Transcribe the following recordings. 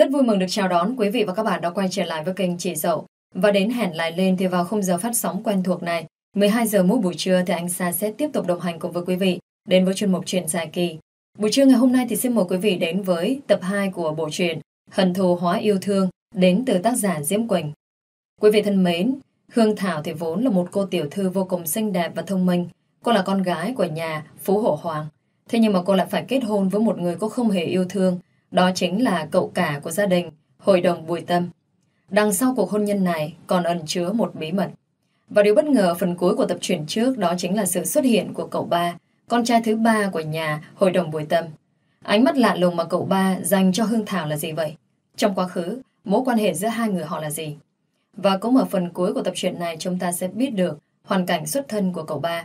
Rất vui mừng được chào đón quý vị và các bạn đã quay trở lại với kênh Chị Dậu. Và đến hẹn lại lên thì vào khung giờ phát sóng quen thuộc này, 12 giờ mỗi buổi trưa thì anh Sa sẽ tiếp tục đồng hành cùng với quý vị đến với chuyên mục chuyện dài kỳ. Buổi trưa ngày hôm nay thì xin mời quý vị đến với tập 2 của bộ truyện Hận thù hóa yêu thương đến từ tác giả Diễm Quỳnh. Quý vị thân mến, Hương Thảo thì vốn là một cô tiểu thư vô cùng xinh đẹp và thông minh. Cô là con gái của nhà Phú Hổ Hoàng. Thế nhưng mà cô lại phải kết hôn với một người cô không hề yêu thương đó chính là cậu cả của gia đình, Hội đồng Bùi Tâm. Đằng sau cuộc hôn nhân này còn ẩn chứa một bí mật. Và điều bất ngờ phần cuối của tập truyện trước đó chính là sự xuất hiện của cậu ba, con trai thứ ba của nhà Hội đồng Bùi Tâm. Ánh mắt lạ lùng mà cậu ba dành cho Hương Thảo là gì vậy? Trong quá khứ, mối quan hệ giữa hai người họ là gì? Và cũng ở phần cuối của tập truyện này chúng ta sẽ biết được hoàn cảnh xuất thân của cậu ba,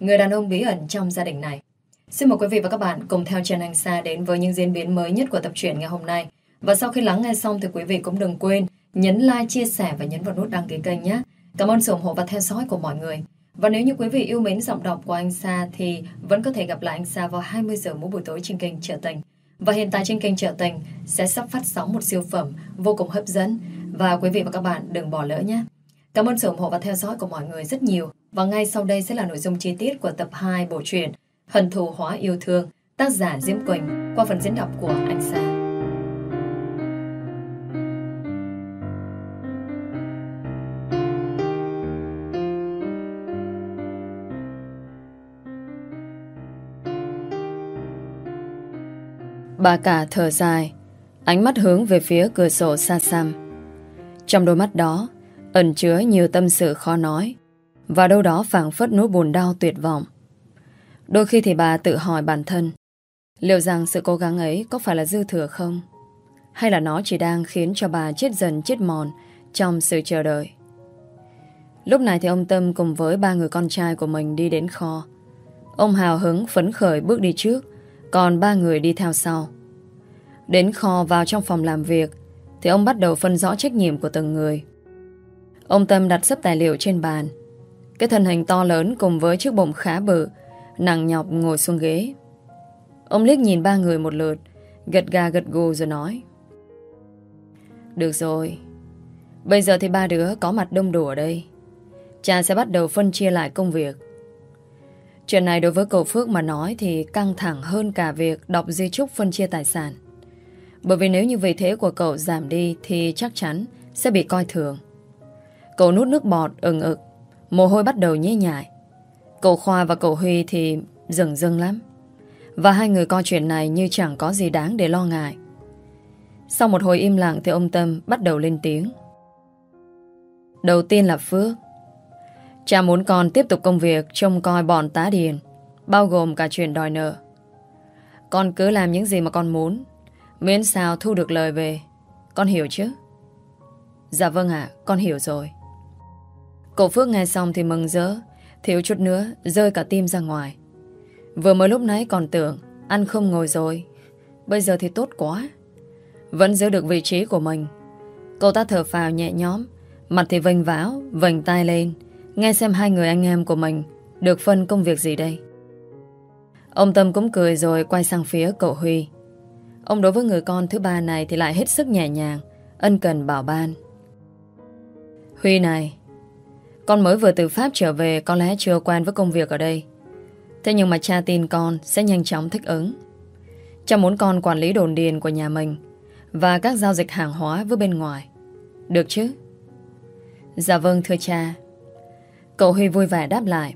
người đàn ông bí ẩn trong gia đình này. Xin mời quý vị và các bạn cùng theo Trần Anh Sa đến với những diễn biến mới nhất của tập truyện ngày hôm nay. Và sau khi lắng nghe xong thì quý vị cũng đừng quên nhấn like, chia sẻ và nhấn vào nút đăng ký kênh nhé. Cảm ơn sự ủng hộ và theo dõi của mọi người. Và nếu như quý vị yêu mến giọng đọc của anh Sa thì vẫn có thể gặp lại anh Sa vào 20 giờ mỗi buổi tối trên kênh Trở Tình. Và hiện tại trên kênh Trở Tình sẽ sắp phát sóng một siêu phẩm vô cùng hấp dẫn và quý vị và các bạn đừng bỏ lỡ nhé. Cảm ơn sự ủng hộ và theo dõi của mọi người rất nhiều. Và ngay sau đây sẽ là nội dung chi tiết của tập 2 bộ truyện Hận thù, hóa yêu thương, Tác giả Diễm Quỳnh, Qua phần diễn đọc của anh Sa Bà cả thở dài, Ánh mắt hướng về phía cửa sổ xa xăm. Trong đôi mắt đó, Ẩn chứa nhiều tâm sự khó nói, Và đâu đó phảng phất nỗi buồn đau tuyệt vọng. Đôi khi thì bà tự hỏi bản thân Liệu rằng sự cố gắng ấy có phải là dư thừa không? Hay là nó chỉ đang khiến cho bà chết dần chết mòn trong sự chờ đợi? Lúc này thì ông Tâm cùng với ba người con trai của mình đi đến kho. Ông hào hứng phấn khởi bước đi trước, còn ba người đi theo sau. Đến kho vào trong phòng làm việc, thì ông bắt đầu phân rõ trách nhiệm của từng người. Ông Tâm đặt sấp tài liệu trên bàn. Cái thân hình to lớn cùng với chiếc bụng khá bự Nặng nhọc ngồi xuống ghế. Ông liếc nhìn ba người một lượt, Gật gà gật gù rồi nói. Được rồi, Bây giờ thì ba đứa có mặt đông đủ ở đây. Cha sẽ bắt đầu phân chia lại công việc. Chuyện này đối với cậu Phước mà nói Thì căng thẳng hơn cả việc Đọc di trúc phân chia tài sản. Bởi vì nếu như vị thế của cậu giảm đi Thì chắc chắn sẽ bị coi thường. Cậu nút nước bọt ừng ực, Mồ hôi bắt đầu nhễ nhại. Cậu Khoa và cậu Huy thì rừng rưng lắm. Và hai người coi chuyện này như chẳng có gì đáng để lo ngại. Sau một hồi im lặng thì ông Tâm bắt đầu lên tiếng. Đầu tiên là Phước. Cha muốn con tiếp tục công việc trông coi bọn tá điền, bao gồm cả chuyện đòi nợ. Con cứ làm những gì mà con muốn, miễn sao thu được lời về. Con hiểu chứ? Dạ vâng ạ, con hiểu rồi. Cậu Phước nghe xong thì mừng rỡ, Thiếu chút nữa rơi cả tim ra ngoài. Vừa mới lúc nãy còn tưởng Ăn không ngồi rồi. Bây giờ thì tốt quá. Vẫn giữ được vị trí của mình. Cậu ta thở phào nhẹ nhõm Mặt thì vênh váo, vành tay lên. Nghe xem hai người anh em của mình Được phân công việc gì đây. Ông Tâm cũng cười rồi quay sang phía cậu Huy. Ông đối với người con thứ ba này Thì lại hết sức nhẹ nhàng Ân cần bảo ban. Huy này con mới vừa từ Pháp trở về, Có lẽ chưa quen với công việc ở đây. Thế nhưng mà cha tin con sẽ nhanh chóng thích ứng. Cha muốn con quản lý đồn điền của nhà mình Và các giao dịch hàng hóa với bên ngoài. Được chứ? Dạ vâng thưa cha. Cậu Huy vui vẻ đáp lại.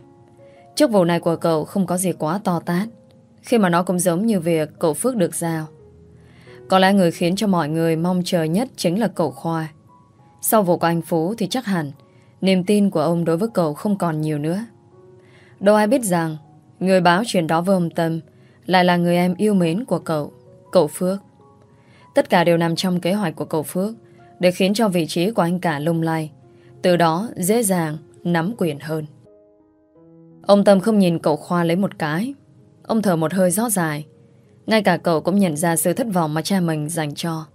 Chức vụ này của cậu không có gì quá to tát. Khi mà nó cũng giống như việc cậu Phước được giao. Có lẽ người khiến cho mọi người mong chờ nhất chính là cậu Khoa. Sau vụ của anh Phú thì chắc hẳn Niềm tin của ông đối với cậu không còn nhiều nữa. Đâu ai biết rằng, Người báo chuyện đó với ông Tâm Lại là người em yêu mến của cậu Cậu Phước. Tất cả đều nằm trong kế hoạch của cậu Phước Để khiến cho vị trí của anh cả lung lay, Từ đó dễ dàng, Nắm quyền hơn. Ông Tâm không nhìn cậu Khoa lấy một cái. Ông thở một hơi gió dài Ngay cả cậu cũng nhận ra sự thất vọng Mà cha mình dành cho.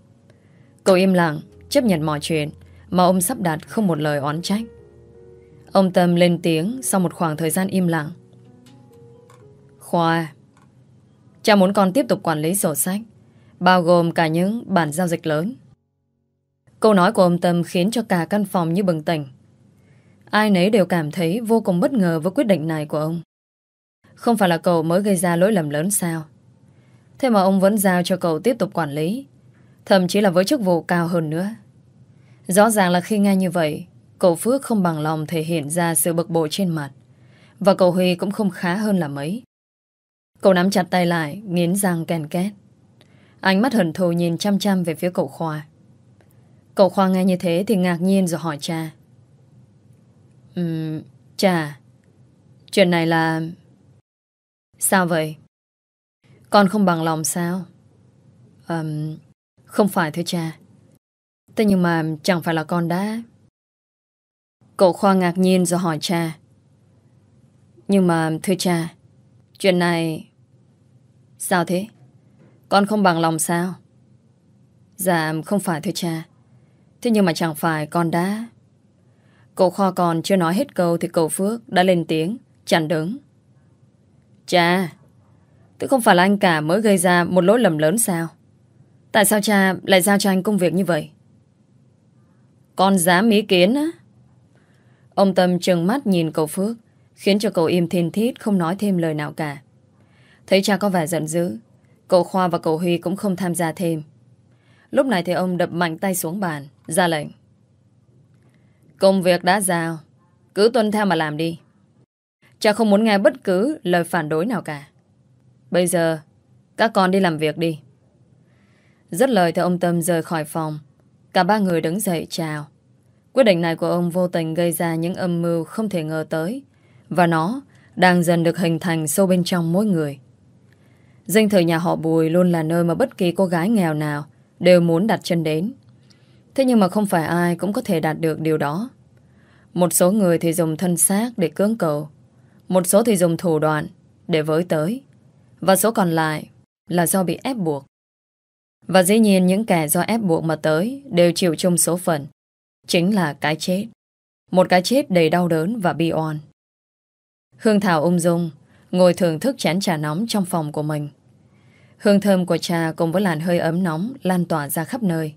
Cậu im lặng, Chấp nhận mọi chuyện Mà ông sắp đặt không một lời oán trách. Ông Tâm lên tiếng sau một khoảng thời gian im lặng. Khoa, cha muốn con tiếp tục quản lý sổ sách, bao gồm cả những bản giao dịch lớn. Câu nói của ông Tâm khiến cho cả căn phòng như bừng tỉnh. Ai nấy đều cảm thấy vô cùng bất ngờ với quyết định này của ông. Không phải là cậu mới gây ra lỗi lầm lớn sao? Thế mà ông vẫn giao cho cậu tiếp tục quản lý. Thậm chí là với chức vụ cao hơn nữa. Rõ ràng là khi nghe như vậy, cậu Phước không bằng lòng thể hiện ra sự bực bội trên mặt. Và cậu Huy cũng không khá hơn là mấy. Cậu nắm chặt tay lại, nghiến răng kèn két. Ánh mắt hận thù nhìn chăm chăm về phía cậu Khoa. Cậu Khoa nghe như thế thì ngạc nhiên rồi hỏi cha. Ừm, cha, chuyện này là... Sao vậy? Con không bằng lòng sao? Um, không phải thưa cha. Thế nhưng mà chẳng phải là con đã... Cậu Khoa ngạc nhiên rồi hỏi cha. Nhưng mà thưa cha, chuyện này... Sao thế? Con không bằng lòng sao? Dạ không phải thưa cha. Thế nhưng mà chẳng phải con đã... Cậu Khoa còn chưa nói hết câu thì cậu Phước đã lên tiếng, chặn đứng. Cha, tôi không phải là anh cả mới gây ra một lỗi lầm lớn sao? Tại sao cha lại giao cho anh công việc như vậy? Con dám ý kiến á? Ông Tâm trừng mắt nhìn cậu Phước, khiến cho cậu im thiên thiết không nói thêm lời nào cả. Thấy cha có vẻ giận dữ, cậu Khoa và cậu Huy cũng không tham gia thêm. Lúc này thì ông đập mạnh tay xuống bàn, ra lệnh. Công việc đã giao, cứ tuân theo mà làm đi. Cha không muốn nghe bất cứ lời phản đối nào cả. Bây giờ, các con đi làm việc đi. Rất lời thì ông Tâm rời khỏi phòng. Cả ba người đứng dậy chào. Quyết định này của ông vô tình gây ra những âm mưu không thể ngờ tới. Và nó đang dần được hình thành sâu bên trong mỗi người. Dinh thự nhà họ Bùi luôn là nơi mà bất kỳ cô gái nghèo nào đều muốn đặt chân đến. Thế nhưng mà không phải ai cũng có thể đạt được điều đó. Một số người thì dùng thân xác để cưỡng cầu. Một số thì dùng thủ đoạn để với tới. Và số còn lại là do bị ép buộc. Và dĩ nhiên những kẻ do ép buộc mà tới đều chịu chung số phận. Chính là cái chết. Một cái chết đầy đau đớn và bi oan. Hương Thảo ung dung, ngồi thưởng thức chén trà nóng trong phòng của mình. Hương thơm của trà cùng với làn hơi ấm nóng lan tỏa ra khắp nơi.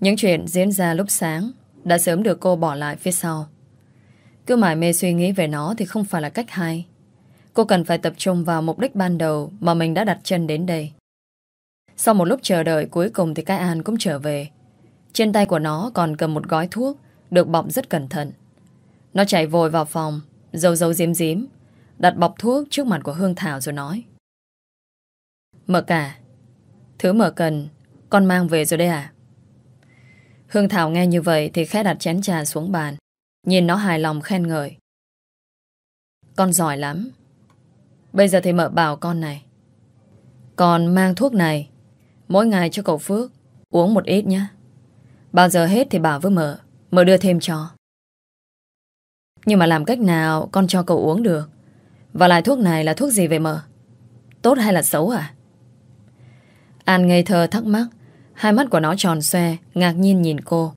Những chuyện diễn ra lúc sáng đã sớm được cô bỏ lại phía sau. Cứ mãi mê suy nghĩ về nó thì không phải là cách hay. Cô cần phải tập trung vào mục đích ban đầu mà mình đã đặt chân đến đây. Sau một lúc chờ đợi cuối cùng thì cái An cũng trở về. Trên tay của nó còn cầm một gói thuốc được bọc rất cẩn thận. Nó chạy vội vào phòng, dâu dâu diếm diếm, đặt bọc thuốc trước mặt của Hương Thảo rồi nói. Mở cả, thứ mở cần, con mang về rồi đây à? Hương Thảo nghe như vậy thì khẽ đặt chén trà xuống bàn, nhìn nó hài lòng khen ngợi. Con giỏi lắm, Bây giờ thì mở bảo con này Còn mang thuốc này Mỗi ngày cho cậu Phước Uống một ít nhé Bao giờ hết thì bảo với mợ Mợ đưa thêm cho. Nhưng mà làm cách nào con cho cậu uống được? Và lại thuốc này là thuốc gì về mợ? Tốt hay là xấu à An ngây thơ thắc mắc, Hai mắt của nó tròn xoe, Ngạc nhiên nhìn cô.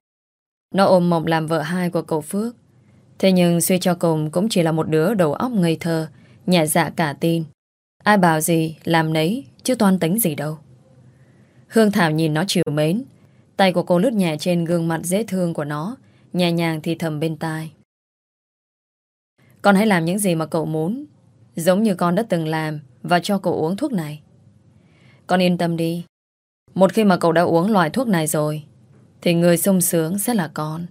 Nó ôm mộng làm vợ hai của cậu Phước. Thế nhưng suy cho cùng cũng chỉ là một đứa đầu óc ngây thơ, Nhẹ dạ cả tin. Ai bảo gì, làm nấy, Chứ toan tính gì đâu. Hương Thảo nhìn nó chiều mến Tay của cô lướt nhẹ trên gương mặt dễ thương của nó, Nhẹ nhàng thì thầm bên tai. Con hãy làm những gì mà cậu muốn, Giống như con đã từng làm, Và cho cậu uống thuốc này. Con yên tâm đi. Một khi mà cậu đã uống loại thuốc này rồi, Thì người sung sướng sẽ là con.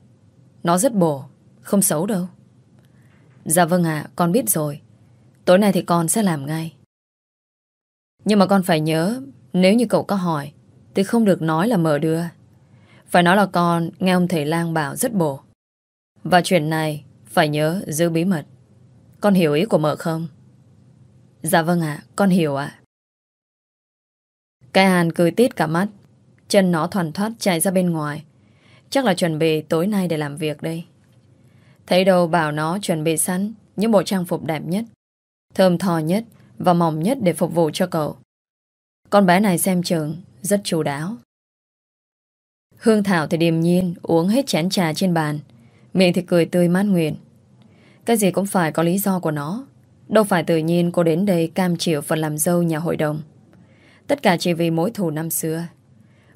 Nó rất bổ, Không xấu đâu. Dạ vâng ạ, con biết rồi. Tối nay thì con sẽ làm ngay. Nhưng mà con phải nhớ, Nếu như cậu có hỏi, Thì không được nói là mở đưa. Phải nói là con nghe ông thầy lang bảo rất bổ Và chuyện này Phải nhớ giữ bí mật Con hiểu ý của mợ không? Dạ vâng ạ, con hiểu ạ Cái hàn cười tít cả mắt Chân nó thoàn thoát chạy ra bên ngoài Chắc là chuẩn bị tối nay để làm việc đây Thấy đâu bảo nó chuẩn bị sẵn Những bộ trang phục đẹp nhất Thơm thò nhất và mỏng nhất để phục vụ cho cậu. Con bé này xem chừng rất chú đáo. Hương Thảo thì điềm nhiên uống hết chén trà trên bàn. Miệng thì cười tươi mát nguyện. Cái gì cũng phải có lý do của nó. Đâu phải tự nhiên cô đến đây cam chịu phần làm dâu nhà hội đồng. Tất cả chỉ vì mối thù năm xưa.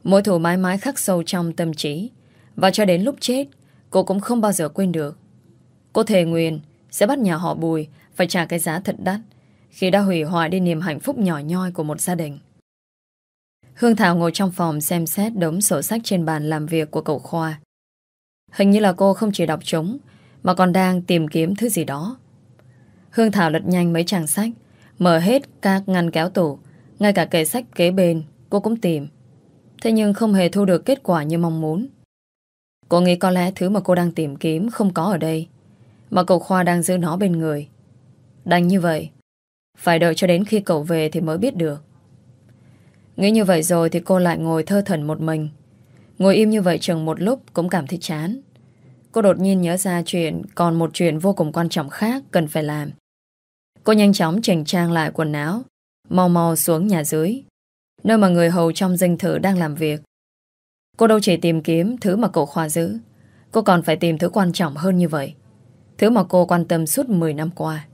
Mối thù mãi mãi khắc sâu trong tâm trí, Và cho đến lúc chết, cô cũng không bao giờ quên được. Cô thề nguyện sẽ bắt nhà họ Bùi phải trả cái giá thật đắt khi đã hủy hoại đi niềm hạnh phúc nhỏ nhoi của một gia đình. Hương Thảo ngồi trong phòng xem xét đống sổ sách trên bàn làm việc của cậu Khoa. Hình như là cô không chỉ đọc chúng, mà còn đang tìm kiếm thứ gì đó. Hương Thảo lật nhanh mấy trang sách, mở hết các ngăn kéo tủ, ngay cả kệ sách kế bên, cô cũng tìm. Thế nhưng không hề thu được kết quả như mong muốn. Cô nghĩ có lẽ thứ mà cô đang tìm kiếm không có ở đây, mà cậu Khoa đang giữ nó bên người. Đành như vậy, phải đợi cho đến khi cậu về thì mới biết được. Nghĩ như vậy rồi thì cô lại ngồi thơ thần một mình. Ngồi im như vậy chừng một lúc cũng cảm thấy chán. Cô đột nhiên nhớ ra chuyện còn một chuyện vô cùng quan trọng khác cần phải làm. Cô nhanh chóng chỉnh trang lại quần áo, mau mau xuống nhà dưới, nơi mà người hầu trong dinh thự đang làm việc. Cô đâu chỉ tìm kiếm thứ mà cậu Khoa giữ, cô còn phải tìm thứ quan trọng hơn như vậy. Thứ mà cô quan tâm suốt 10 năm qua.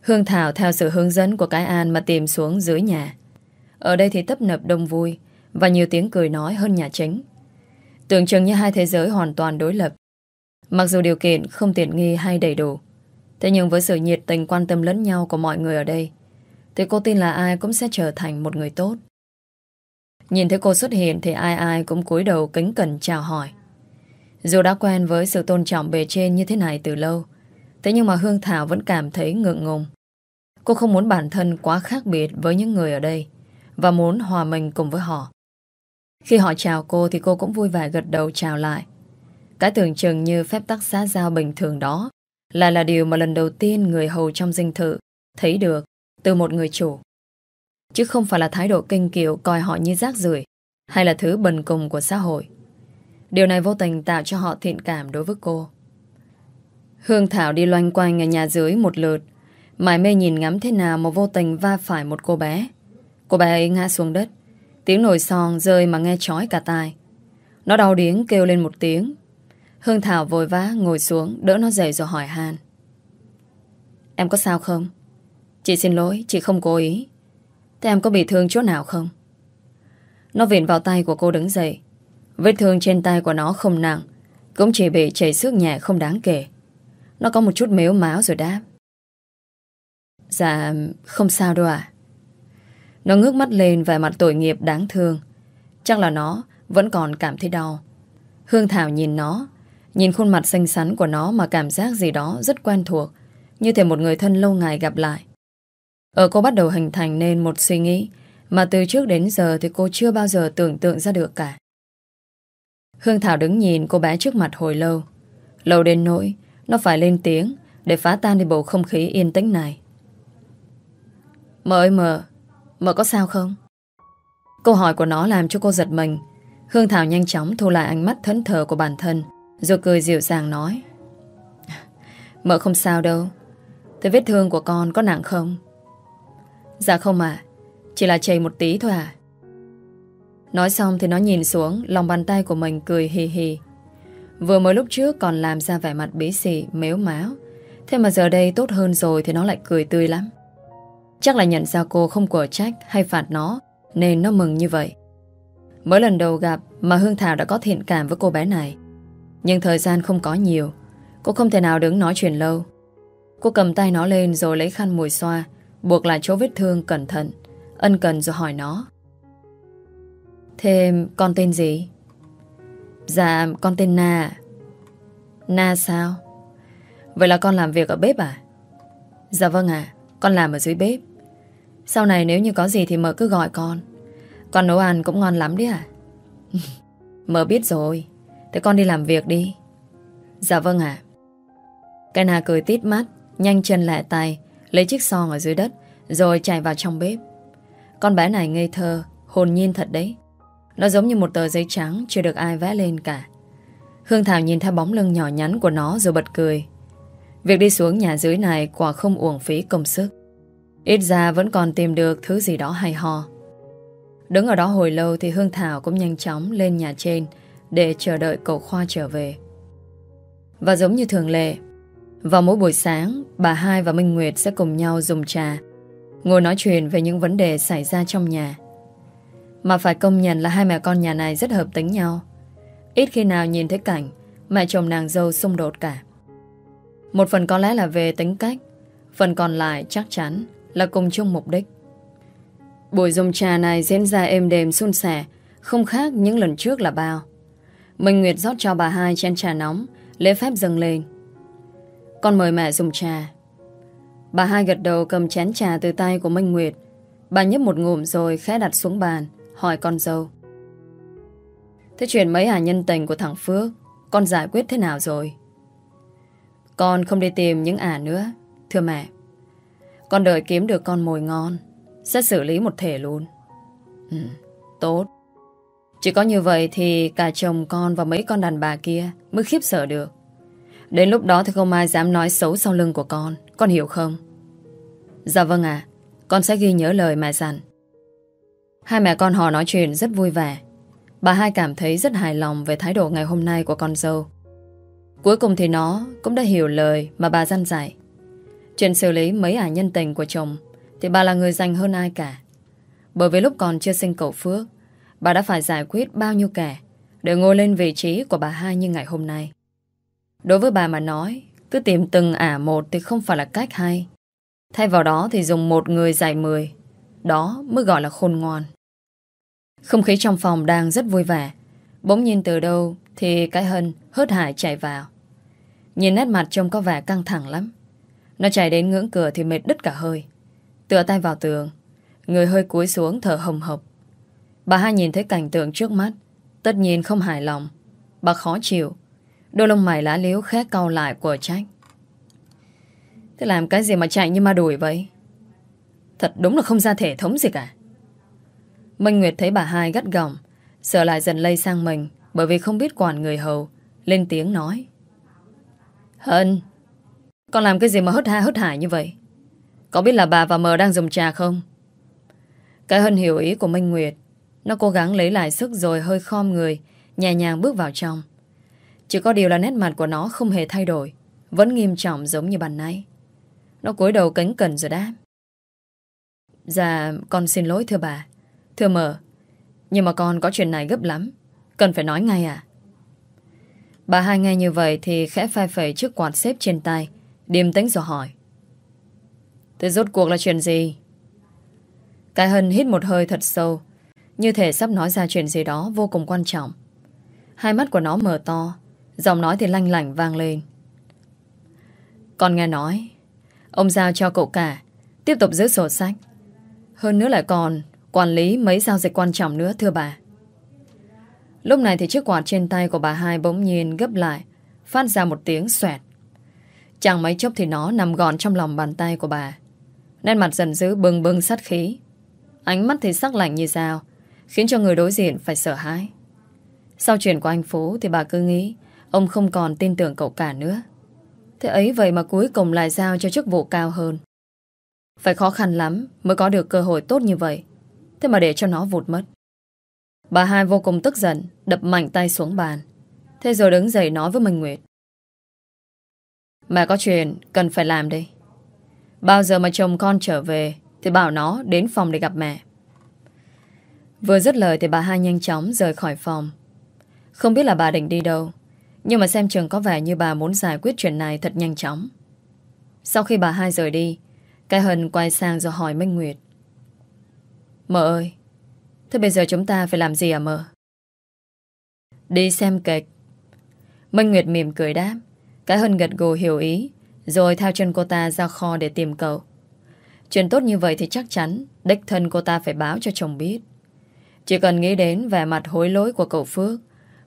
Hương Thảo theo sự hướng dẫn của cái An mà tìm xuống dưới nhà. Ở đây thì tấp nập đông vui và nhiều tiếng cười nói hơn nhà chính. Tưởng chừng như hai thế giới hoàn toàn đối lập. Mặc dù điều kiện không tiện nghi hay đầy đủ, thế nhưng với sự nhiệt tình quan tâm lẫn nhau của mọi người ở đây, thì cô tin là ai cũng sẽ trở thành một người tốt. Nhìn thấy cô xuất hiện thì ai ai cũng cúi đầu kính cẩn chào hỏi. Dù đã quen với sự tôn trọng bề trên như thế này từ lâu, thế nhưng mà Hương Thảo vẫn cảm thấy ngượng ngùng. Cô không muốn bản thân quá khác biệt với những người ở đây và muốn hòa mình cùng với họ. Khi họ chào cô thì cô cũng vui vẻ gật đầu chào lại. Cái tưởng chừng như phép tắc xã giao bình thường đó là là điều mà lần đầu tiên người hầu trong dinh thự thấy được từ một người chủ. Chứ không phải là thái độ kinh kiệu coi họ như rác rưởi hay là thứ bần cùng của xã hội. Điều này vô tình tạo cho họ thiện cảm đối với cô. Hương Thảo đi loanh quanh ở nhà dưới một lượt, Mải mê nhìn ngắm thế nào mà vô tình va phải một cô bé Cô bé ấy ngã xuống đất. Tiếng nồi son rơi mà nghe chói cả tai. Nó đau điếng kêu lên một tiếng. Hương Thảo vội vã ngồi xuống Đỡ nó dậy rồi hỏi Han. Em có sao không? Chị xin lỗi, chị không cố ý. Thế em có bị thương chỗ nào không? Nó viện vào tay của cô đứng dậy. Vết thương trên tay của nó không nặng Cũng chỉ bị chảy xước nhẹ không đáng kể. Nó có một chút mếu máu rồi đáp. Dạ không sao đâu ạ. Nó ngước mắt lên vẻ mặt tội nghiệp đáng thương. Chắc là nó Vẫn còn cảm thấy đau. Hương Thảo nhìn nó, Nhìn khuôn mặt xinh xắn của nó mà cảm giác gì đó rất quen thuộc, Như thể một người thân lâu ngày gặp lại. Ở cô bắt đầu hình thành nên một suy nghĩ Mà từ trước đến giờ thì cô chưa bao giờ tưởng tượng ra được cả. Hương Thảo đứng nhìn cô bé trước mặt hồi lâu. Lâu đến nỗi, Nó phải lên tiếng Để phá tan đi bầu không khí yên tĩnh này. Mờ ơi mờ mợ có sao không? Câu hỏi của nó làm cho cô giật mình. Hương Thảo nhanh chóng thu lại ánh mắt thẫn thờ của bản thân, Rồi cười dịu dàng nói Mợ không sao đâu. Thế vết thương của con có nặng không? Dạ không ạ. Chỉ là chảy một tí thôi à Nói xong thì nó nhìn xuống, Lòng bàn tay của mình cười hì hì. Vừa mới lúc trước còn làm ra vẻ mặt bí xì, Mếu máu Thế mà giờ đây tốt hơn rồi Thì nó lại cười tươi lắm. Chắc là nhận ra cô không quở trách hay phạt nó, Nên nó mừng như vậy Mới lần đầu gặp mà Hương Thảo đã có thiện cảm với cô bé này Nhưng thời gian không có nhiều, Cô không thể nào đứng nói chuyện lâu Cô cầm tay nó lên rồi lấy khăn mùi xoa, Buộc lại chỗ vết thương cẩn thận, Ân cần rồi hỏi nó Thế con tên gì? Dạ con tên Na Na sao? Vậy là con làm việc ở bếp à? Dạ vâng ạ, Con làm ở dưới bếp sau này nếu như có gì thì mợ cứ gọi con. Con nấu ăn cũng ngon lắm đấy à Mợ biết rồi. Thế con đi làm việc đi. Dạ vâng ạ. Cái nà cười tít mắt, Nhanh chân lẹ tay, Lấy chiếc son ở dưới đất, Rồi chạy vào trong bếp. Con bé này ngây thơ, Hồn nhiên thật đấy. Nó giống như một tờ giấy trắng, Chưa được ai vẽ lên cả. Hương Thảo nhìn theo bóng lưng nhỏ nhắn của nó rồi bật cười. Việc đi xuống nhà dưới này quả không uổng phí công sức. Ít ra vẫn còn tìm được thứ gì đó hay ho Đứng ở đó hồi lâu thì Hương Thảo cũng nhanh chóng lên nhà trên để chờ đợi cậu Khoa trở về. Và giống như thường lệ, vào mỗi buổi sáng, bà Hai và Minh Nguyệt sẽ cùng nhau dùng trà, ngồi nói chuyện về những vấn đề xảy ra trong nhà. Mà phải công nhận là hai mẹ con nhà này rất hợp tính nhau. Ít khi nào nhìn thấy cảnh Mẹ chồng nàng dâu xung đột cả Một phần có lẽ là về tính cách Phần còn lại chắc chắn là cùng chung mục đích. Buổi dùng trà này diễn ra êm đềm suôn sẻ, Không khác những lần trước là bao. Minh Nguyệt rót cho bà hai chén trà nóng, Lễ phép dâng lên. Con mời mẹ dùng trà. Bà hai gật đầu cầm chén trà từ tay của Minh Nguyệt. Bà nhấp một ngụm rồi khẽ đặt xuống bàn, Hỏi con dâu. Thế chuyện mấy hà nhân tình của thằng Phước, Con giải quyết thế nào rồi? Con không đi tìm những ả nữa, Thưa mẹ. Con đợi kiếm được con mồi ngon. Sẽ xử lý một thể luôn. Ừ, Tốt. Chỉ có như vậy thì cả chồng con và mấy con đàn bà kia Mới khiếp sợ được. Đến lúc đó thì không ai dám nói xấu sau lưng của con. Con hiểu không? Dạ vâng ạ. Con sẽ ghi nhớ lời mẹ dặn. Hai mẹ con họ nói chuyện rất vui vẻ. Bà hai cảm thấy rất hài lòng Về thái độ ngày hôm nay của con dâu. Cuối cùng thì nó cũng đã hiểu lời Mà bà dặn dạy. Chuyện xử lý mấy ả nhân tình của chồng Thì bà là người dành hơn ai cả. Bởi vì lúc còn chưa sinh cậu Phước, Bà đã phải giải quyết bao nhiêu kẻ Để ngồi lên vị trí của bà hai như ngày hôm nay. Đối với bà mà nói, Cứ tìm từng ả một thì không phải là cách hay. Thay vào đó thì dùng một người dạy mười, Đó mới gọi là khôn ngoan. Không khí trong phòng đang rất vui vẻ. Bỗng nhìn từ đâu Thì cái hân hớt hải chạy vào. Nhìn nét mặt trông có vẻ căng thẳng lắm. Nó chạy đến ngưỡng cửa thì mệt đứt cả hơi. Tựa tay vào tường, Người hơi cúi xuống thở hồng hộc. Bà hai nhìn thấy cảnh tượng trước mắt, Tất nhiên không hài lòng. Bà khó chịu. Đôi lông mày lá liếu khét cau lại của trách Thế làm cái gì mà chạy như ma đuổi vậy? Thật đúng là không ra thể thống gì cả. Minh Nguyệt thấy bà hai gắt gỏng, Sợ lại dần lây sang mình, Bởi vì không biết quản người hầu, Lên tiếng nói. Hân con làm cái gì mà hớt ha, hớt hải như vậy? Có biết là bà và mờ đang dùng trà không? Cái Hân hiểu ý của Minh Nguyệt. Nó cố gắng lấy lại sức rồi hơi khom người, Nhẹ nhàng bước vào trong. Chỉ có điều là nét mặt của nó không hề thay đổi, Vẫn nghiêm trọng giống như bàn nãy. Nó cúi đầu cánh cẩn rồi đáp. Dạ con xin lỗi thưa bà. Thưa mờ Nhưng mà con có chuyện này gấp lắm. Cần phải nói ngay à? Bà hai nghe như vậy thì khẽ phai phẩy chiếc quạt xếp trên tay Điềm tĩnh rồi hỏi. Thế rốt cuộc là chuyện gì? Cái hân hít một hơi thật sâu. Như thể sắp nói ra chuyện gì đó vô cùng quan trọng. Hai mắt của nó mở to, Giọng nói thì lanh lảnh vang lên. Con nghe nói, Ông giao cho cậu cả, Tiếp tục giữ sổ sách. Hơn nữa lại còn Quản lý mấy giao dịch quan trọng nữa, thưa bà. Lúc này thì chiếc quạt trên tay của bà hai bỗng nhiên gấp lại, Phát ra một tiếng xoẹt. Chẳng mấy chốc thì nó nằm gọn trong lòng bàn tay của bà. Nên mặt dần dữ bừng bừng sát khí. Ánh mắt thì sắc lạnh như dao, Khiến cho người đối diện phải sợ hãi. Sau chuyện của anh Phú Thì bà cứ nghĩ, Ông không còn tin tưởng cậu cả nữa. Thế ấy vậy mà cuối cùng lại giao cho chức vụ cao hơn. Phải khó khăn lắm Mới có được cơ hội tốt như vậy. Thế mà để cho nó vụt mất. Bà hai vô cùng tức giận, Đập mạnh tay xuống bàn. Thế rồi đứng dậy nói với Minh Nguyệt. Mẹ có chuyện cần phải làm đây Bao giờ mà chồng con trở về Thì bảo nó đến phòng để gặp mẹ. Vừa dứt lời Thì bà hai nhanh chóng rời khỏi phòng. Không biết là bà định đi đâu, Nhưng mà xem chừng có vẻ như bà muốn giải quyết chuyện này thật nhanh chóng. Sau khi bà hai rời đi, Cái hân quay sang rồi hỏi Minh Nguyệt. Mợ ơi, Thế bây giờ chúng ta phải làm gì à mợ? Đi xem kịch. Minh Nguyệt mỉm cười đáp. Cái hân gật gù hiểu ý, Rồi theo chân cô ta ra kho để tìm cậu. Chuyện tốt như vậy thì chắc chắn, Đích thân cô ta phải báo cho chồng biết. Chỉ cần nghĩ đến vẻ mặt hối lỗi của cậu Phước,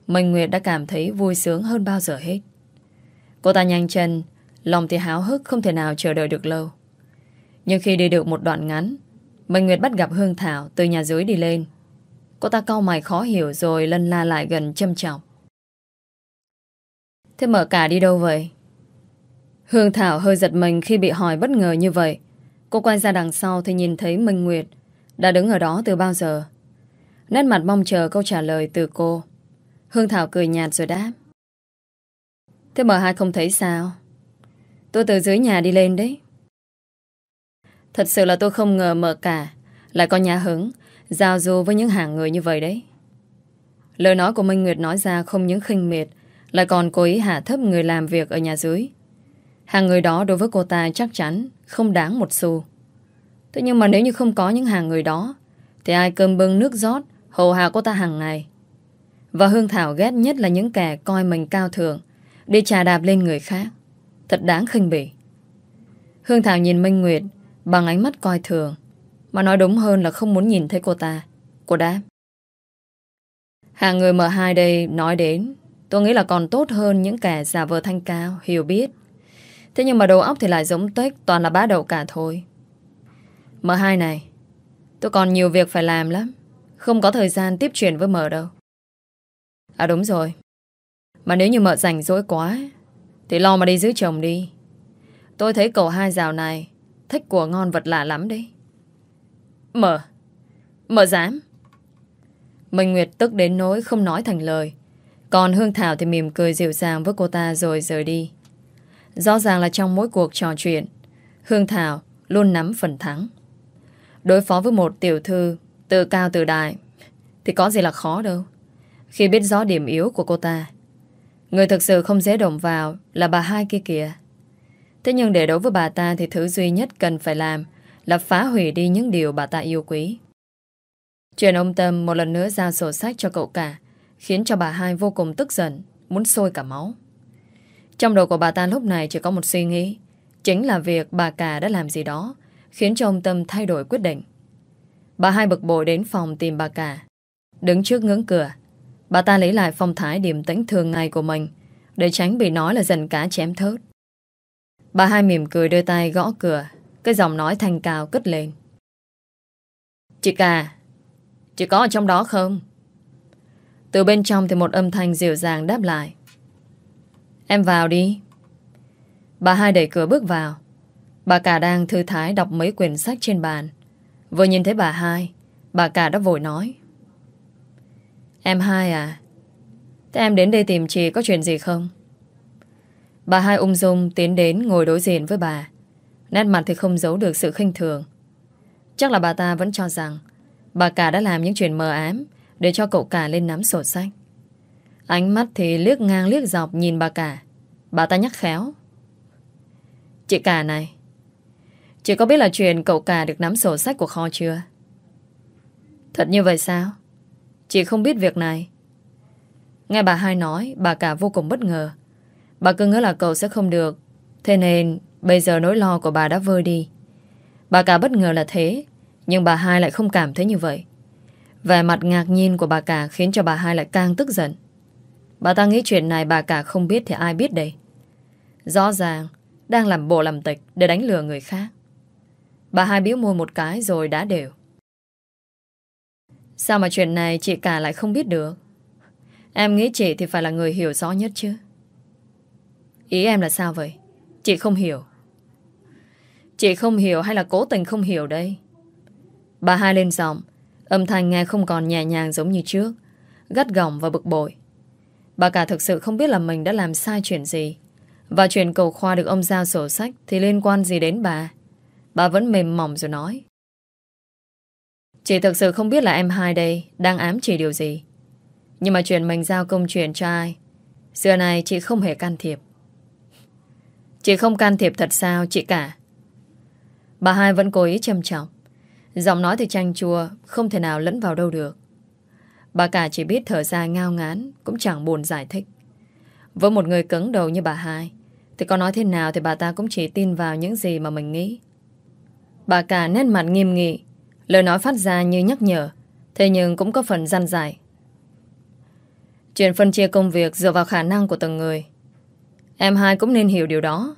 Minh Nguyệt đã cảm thấy vui sướng hơn bao giờ hết. Cô ta nhanh chân, Lòng thì háo hức không thể nào chờ đợi được lâu. Nhưng khi đi được một đoạn ngắn, Minh Nguyệt bắt gặp Hương Thảo từ nhà dưới đi lên. Cô ta cau mày khó hiểu rồi lân la lại gần châm trọng Thế mở cả đi đâu vậy? Hương Thảo hơi giật mình khi bị hỏi bất ngờ như vậy. Cô quay ra đằng sau thì nhìn thấy Minh Nguyệt đã đứng ở đó từ bao giờ. Nét mặt mong chờ câu trả lời từ cô. Hương Thảo cười nhạt rồi đáp. Thế mở hai không thấy sao? Tôi từ dưới nhà đi lên đấy. Thật sự là tôi không ngờ mở cả lại có nhà hứng giao du với những hàng người như vậy đấy. Lời nói của Minh Nguyệt nói ra không những khinh miệt, lại còn cố ý hạ thấp người làm việc ở nhà dưới. Hàng người đó đối với cô ta chắc chắn không đáng một xu. Thế nhưng mà nếu như không có những hàng người đó, thì ai cơm bưng nước rót, hầu hạ cô ta hàng ngày. Và Hương Thảo ghét nhất là những kẻ coi mình cao thượng, đi trà đạp lên người khác. Thật đáng khinh bỉ. Hương Thảo nhìn Minh Nguyệt bằng ánh mắt coi thường, mà nói đúng hơn là không muốn nhìn thấy cô ta. Cô đáp. Hàng người M2 đây nói đến Tôi nghĩ là còn tốt hơn những kẻ giả vờ thanh cao, hiểu biết. Thế nhưng mà đầu óc thì lại giống tuếch, toàn là bá đậu cả thôi. M2 này, tôi còn nhiều việc phải làm lắm. Không có thời gian tiếp chuyện với mở đâu. À đúng rồi. Mà nếu như mở rảnh rỗi quá, thì lo mà đi giữ chồng đi. Tôi thấy cậu hai rào này thích của ngon vật lạ lắm đấy. mở mở dám. Minh Nguyệt tức đến nỗi không nói thành lời. Còn Hương Thảo thì mỉm cười dịu dàng với cô ta rồi rời đi. Rõ ràng là trong mỗi cuộc trò chuyện, Hương Thảo luôn nắm phần thắng. Đối phó với một tiểu thư tự cao tự đại thì có gì là khó đâu. Khi biết rõ điểm yếu của cô ta, người thực sự không dễ động vào là bà hai kia kìa. Thế nhưng để đấu với bà ta thì thứ duy nhất cần phải làm là phá hủy đi những điều bà ta yêu quý. Chuyện ông Tâm một lần nữa giao sổ sách cho cậu cả khiến cho bà hai vô cùng tức giận, muốn sôi cả máu. Trong đầu của bà ta lúc này chỉ có một suy nghĩ, chính là việc bà cả đã làm gì đó, khiến cho ông Tâm thay đổi quyết định. Bà hai bực bội đến phòng tìm bà cả. Đứng trước ngưỡng cửa, bà ta lấy lại phong thái điềm tĩnh thường ngày của mình, để tránh bị nói là dần cá chém thớt. Bà hai mỉm cười đưa tay gõ cửa, cái giọng nói thanh cao cất lên. Chị cả, chị có ở trong đó không? Từ bên trong thì một âm thanh dịu dàng đáp lại. Em vào đi. Bà hai đẩy cửa bước vào. Bà cả đang thư thái đọc mấy quyển sách trên bàn. Vừa nhìn thấy bà hai, bà cả đã vội nói. Em hai à? Thế em đến đây tìm chị có chuyện gì không? Bà hai ung dung tiến đến ngồi đối diện với bà. Nét mặt thì không giấu được sự khinh thường. Chắc là bà ta vẫn cho rằng bà cả đã làm những chuyện mờ ám để cho cậu cả lên nắm sổ sách. Ánh mắt thì liếc ngang liếc dọc nhìn bà cả. Bà ta nhắc khéo. Chị cả này, chị có biết là chuyện cậu cả được nắm sổ sách của kho chưa? Thật như vậy sao? Chị không biết việc này. Nghe bà hai nói, bà cả vô cùng bất ngờ. Bà cứ ngỡ là cậu sẽ không được. Thế nên, bây giờ nỗi lo của bà đã vơi đi. Bà cả bất ngờ là thế, nhưng bà hai lại không cảm thấy như vậy. Vẻ mặt ngạc nhiên của bà cả khiến cho bà hai lại càng tức giận. Bà ta nghĩ chuyện này bà cả không biết thì ai biết đây. Rõ ràng, đang làm bộ làm tịch để đánh lừa người khác. Bà hai biếu môi một cái rồi đã đều. Sao mà chuyện này chị cả lại không biết được? Em nghĩ chị thì phải là người hiểu rõ nhất chứ. Ý em là sao vậy? Chị không hiểu. Chị không hiểu hay là cố tình không hiểu đây? Bà hai lên giọng, Âm thanh nghe không còn nhẹ nhàng giống như trước, Gắt gỏng và bực bội. Bà cả thực sự không biết là mình đã làm sai chuyện gì. Và chuyện cầu khoa được ông giao sổ sách Thì liên quan gì đến bà? Bà vẫn mềm mỏng rồi nói. Chị thực sự không biết là em hai đây Đang ám chỉ điều gì. Nhưng mà chuyện mình giao công chuyện cho ai, Xưa này chị không hề can thiệp. Chị không can thiệp thật sao chị cả? Bà hai vẫn cố ý châm trọng. Giọng nói thì chanh chua Không thể nào lẫn vào đâu được. Bà cả chỉ biết thở dài ngao ngán, Cũng chẳng buồn giải thích. Với một người cứng đầu như bà hai, Thì có nói thế nào thì bà ta cũng chỉ tin vào những gì mà mình nghĩ. Bà cả nét mặt nghiêm nghị, Lời nói phát ra như nhắc nhở, Thế nhưng cũng có phần gian dài Chuyện phân chia công việc dựa vào khả năng của từng người. Em hai cũng nên hiểu điều đó.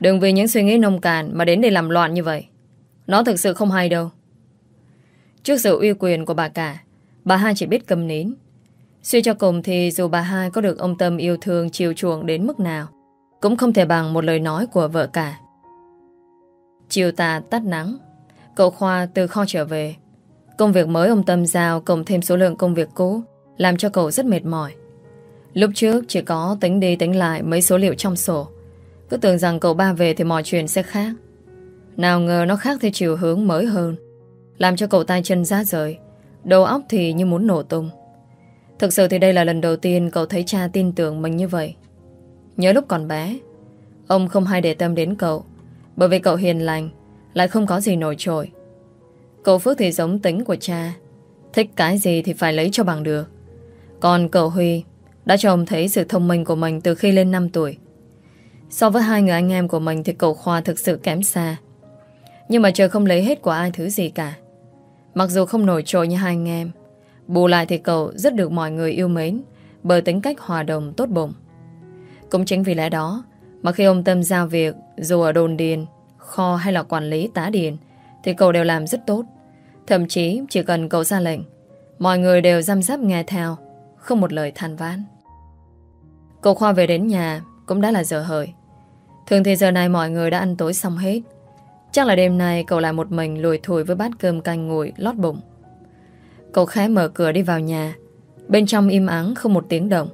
Đừng vì những suy nghĩ nông cạn Mà đến để làm loạn như vậy nó thực sự không hay đâu. Trước sự uy quyền của bà cả, bà hai chỉ biết cầm nín. Suy cho cùng thì dù bà hai có được ông Tâm yêu thương chiều chuộng đến mức nào, cũng không thể bằng một lời nói của vợ cả. Chiều tà tắt nắng, cậu Khoa từ kho trở về. Công việc mới ông Tâm giao cộng thêm số lượng công việc cũ làm cho cậu rất mệt mỏi. Lúc trước chỉ có tính đi tính lại mấy số liệu trong sổ. Cứ tưởng rằng cậu ba về thì mọi chuyện sẽ khác. Nào ngờ nó khác theo chiều hướng mới hơn Làm cho cậu tay chân ra rời Đầu óc thì như muốn nổ tung Thực sự thì đây là lần đầu tiên cậu thấy cha tin tưởng mình như vậy. Nhớ lúc còn bé, ông không hay để tâm đến cậu, bởi vì cậu hiền lành, lại không có gì nổi trội. Cậu Phước thì giống tính của cha, thích cái gì thì phải lấy cho bằng được. Còn cậu Huy đã cho ông thấy sự thông minh của mình từ khi lên 5 tuổi. So với hai người anh em của mình thì cậu Khoa thực sự kém xa. Nhưng mà trời không lấy hết của ai thứ gì cả. Mặc dù không nổi trội như hai anh em, bù lại thì cậu rất được mọi người yêu mến bởi tính cách hòa đồng tốt bụng. Cũng chính vì lẽ đó mà khi ông Tâm giao việc dù ở đồn điền, kho hay là quản lý tá điền thì cậu đều làm rất tốt. Thậm chí chỉ cần cậu ra lệnh mọi người đều giam giáp nghe theo không một lời than ván. Cậu Khoa về đến nhà cũng đã là giờ hời. Thường thì giờ này mọi người đã ăn tối xong hết. Chắc là đêm nay cậu lại một mình lùi thủi với bát cơm canh nguội lót bụng. Cậu khẽ mở cửa đi vào nhà. Bên trong im ắng không một tiếng động.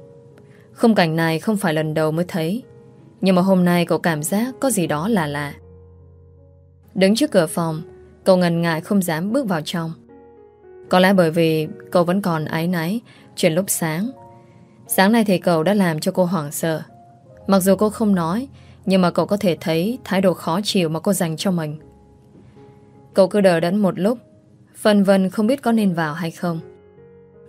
Khung cảnh này không phải lần đầu mới thấy. Nhưng mà hôm nay cậu cảm giác có gì đó là lạ. Đứng trước cửa phòng, cậu ngần ngại không dám bước vào trong. Có lẽ bởi vì cậu vẫn còn ái náy chuyện lúc sáng. Sáng nay thì cậu đã làm cho cô hoảng sợ. Mặc dù cô không nói, nhưng mà cậu có thể thấy thái độ khó chịu mà cô dành cho mình. Cậu cứ đợi đẫn một lúc, phân vân không biết có nên vào hay không.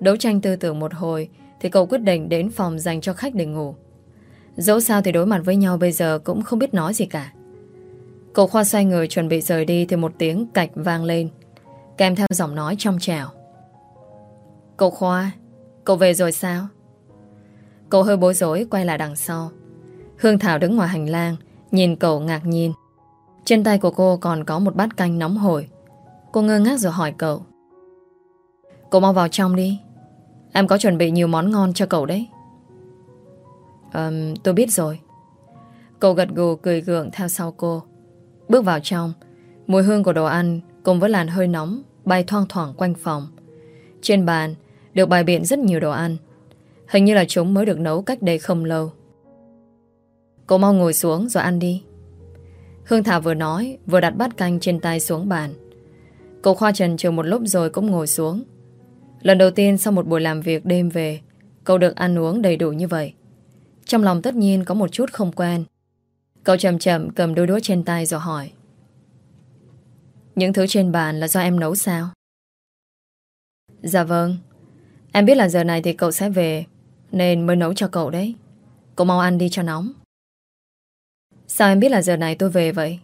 Đấu tranh tư tưởng một hồi, thì cậu quyết định đến phòng dành cho khách để ngủ. Dẫu sao thì đối mặt với nhau bây giờ cũng không biết nói gì cả. Cậu khoa xoay người chuẩn bị rời đi thì một tiếng cạch vang lên, kèm theo giọng nói trong trèo. Cậu Khoa, cậu về rồi sao? Cậu hơi bối rối quay lại đằng sau. Hương Thảo đứng ngoài hành lang, nhìn cậu ngạc nhiên. Trên tay của cô còn có một bát canh nóng hổi. Cô ngơ ngác rồi hỏi cậu. Cậu mau vào trong đi. Em có chuẩn bị nhiều món ngon cho cậu đấy. Um, tôi biết rồi. Cậu gật gù cười gượng theo sau cô. Bước vào trong, mùi hương của đồ ăn cùng với làn hơi nóng bay thoang thoảng quanh phòng. Trên bàn được bày biện rất nhiều đồ ăn. Hình như là chúng mới được nấu cách đây không lâu. Cô mau ngồi xuống rồi ăn đi. Hương Thảo vừa nói vừa đặt bát canh trên tay xuống bàn. Cô Khoa Trần chờ một lúc rồi cũng ngồi xuống. Lần đầu tiên sau một buổi làm việc đêm về, cậu được ăn uống đầy đủ như vậy. Trong lòng tất nhiên có một chút không quen. Cậu chậm chậm cầm đôi đũa trên tay rồi hỏi. Những thứ trên bàn là do em nấu sao? Dạ vâng. Em biết là giờ này thì cậu sẽ về, nên mới nấu cho cậu đấy. Cậu mau ăn đi cho nóng. Sao em biết là giờ này tôi về vậy?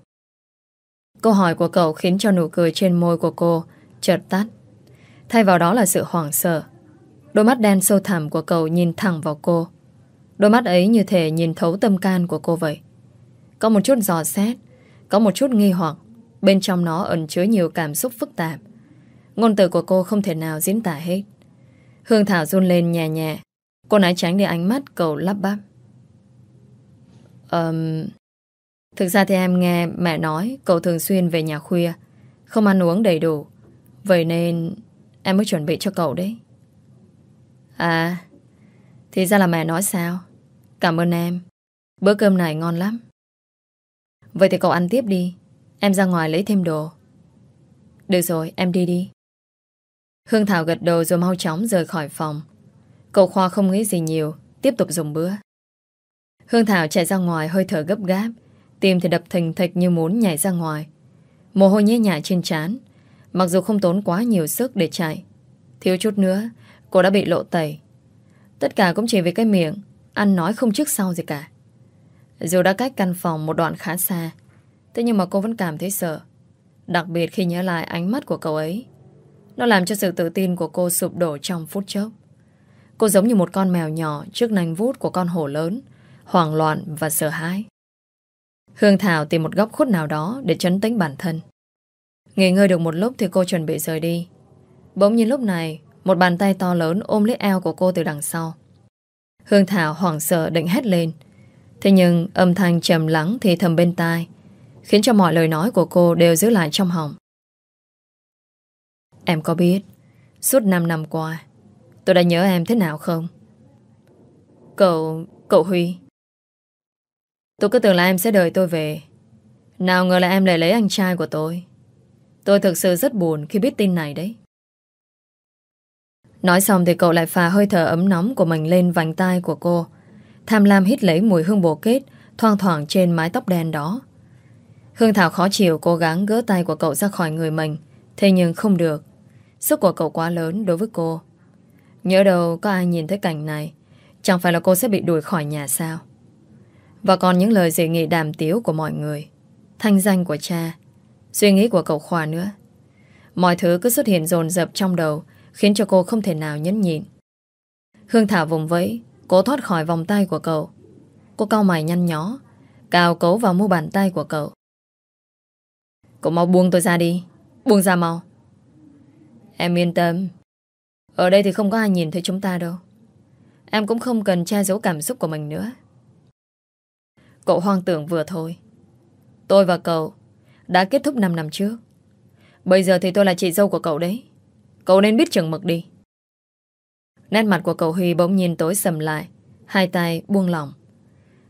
Câu hỏi của cậu khiến cho nụ cười trên môi của cô chợt tắt. Thay vào đó là sự hoảng sợ. Đôi mắt đen sâu thẳm của cậu nhìn thẳng vào cô. Đôi mắt ấy như thể nhìn thấu tâm can của cô vậy. Có một chút giò xét, có một chút nghi hoặc, bên trong nó ẩn chứa nhiều cảm xúc phức tạp. Ngôn từ của cô không thể nào diễn tả hết. Hương Thảo run lên nhẹ nhẹ. Cô nãy tránh đi ánh mắt cậu lắp bắp. Um, thực ra thì em nghe mẹ nói cậu thường xuyên về nhà khuya, không ăn uống đầy đủ. Vậy nên em mới chuẩn bị cho cậu đấy. À, thì ra là mẹ nói sao? Cảm ơn em. Bữa cơm này ngon lắm. Vậy thì cậu ăn tiếp đi. Em ra ngoài lấy thêm đồ. Được rồi, em đi đi. Hương Thảo gật đầu rồi mau chóng rời khỏi phòng. Cậu Khoa không nghĩ gì nhiều, tiếp tục dùng bữa. Hương Thảo chạy ra ngoài hơi thở gấp gáp, tim thì đập thình thịch như muốn nhảy ra ngoài. Mồ hôi nhễ nhại trên trán, mặc dù không tốn quá nhiều sức để chạy. Thiếu chút nữa, cô đã bị lộ tẩy. Tất cả cũng chỉ vì cái miệng, ăn nói không trước sau gì cả. Dù đã cách căn phòng một đoạn khá xa, thế nhưng mà cô vẫn cảm thấy sợ. Đặc biệt khi nhớ lại ánh mắt của cậu ấy. Nó làm cho sự tự tin của cô sụp đổ trong phút chốc. Cô giống như một con mèo nhỏ trước nành vút của con hổ lớn, hoảng loạn và sợ hãi. Hương Thảo tìm một góc khuất nào đó để chấn tĩnh bản thân. Nghỉ ngơi được một lúc thì cô chuẩn bị rời đi. Bỗng nhiên lúc này, một bàn tay to lớn ôm lấy eo của cô từ đằng sau. Hương Thảo hoảng sợ định hét lên. Thế nhưng âm thanh trầm lắng thì thầm bên tai, khiến cho mọi lời nói của cô đều giữ lại trong họng. Em có biết, suốt 5 năm qua, tôi đã nhớ em thế nào không? Cậu, cậu Huy. Tôi cứ tưởng là em sẽ đợi tôi về. Nào ngờ là em lại lấy anh trai của tôi. Tôi thực sự rất buồn khi biết tin này đấy. Nói xong thì cậu lại phà hơi thở ấm nóng của mình lên vành tai của cô. Tham lam hít lấy mùi hương bồ kết thoang thoảng trên mái tóc đen đó. Hương Thảo khó chịu cố gắng gỡ tay của cậu ra khỏi người mình. Thế nhưng không được. Sức của cậu quá lớn đối với cô. Nhớ đâu có ai nhìn thấy cảnh này, Chẳng phải là cô sẽ bị đuổi khỏi nhà sao và còn những lời dị nghị đàm tiếu của mọi người. Thanh danh của cha. Suy nghĩ của cậu Khoa nữa. Mọi thứ cứ xuất hiện dồn dập trong đầu, Khiến cho cô không thể nào nhẫn nhịn. Hương Thảo vùng vẫy, Cố thoát khỏi vòng tay của cậu. Cô cau mày nhăn nhó, Cào cấu vào mu bàn tay của cậu. Cậu mau buông tôi ra đi. Buông ra mau. Em yên tâm. Ở đây thì không có ai nhìn thấy chúng ta đâu. Em cũng không cần che giấu cảm xúc của mình nữa. Cậu hoang tưởng vừa thôi. Tôi và cậu Đã kết thúc 5 năm trước. Bây giờ thì tôi là chị dâu của cậu đấy. Cậu nên biết chừng mực đi. Nét mặt của cậu Huy bỗng nhìn tối sầm lại, Hai tay buông lỏng.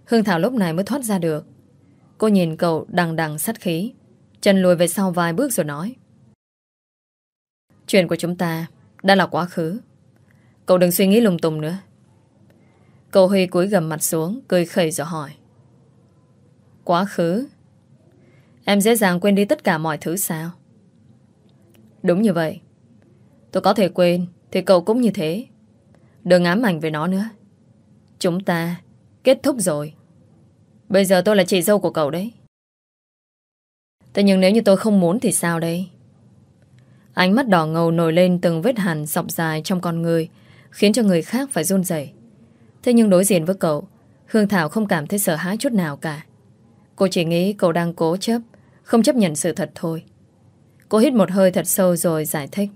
Hương Thảo lúc này mới thoát ra được. Cô nhìn cậu đằng đằng sát khí, Chân lùi về sau vài bước rồi nói. Chuyện của chúng ta Đã là quá khứ. Cậu đừng suy nghĩ lung tung nữa. Cậu Huy cúi gầm mặt xuống, Cười khẩy rồi hỏi. Quá khứ. Em dễ dàng quên đi tất cả mọi thứ sao? Đúng như vậy. Tôi có thể quên, Thì cậu cũng như thế. Đừng ám ảnh về nó nữa. Chúng ta kết thúc rồi. Bây giờ tôi là chị dâu của cậu đấy. Thế nhưng nếu như tôi không muốn thì sao đây? Ánh mắt đỏ ngầu nổi lên từng vết hằn dọc dài trong con người, Khiến cho người khác phải run rẩy. Thế nhưng đối diện với cậu, Hương Thảo không cảm thấy sợ hãi chút nào cả. Cô chỉ nghĩ cậu đang cố chấp, Không chấp nhận sự thật thôi. Cô hít một hơi thật sâu rồi giải thích.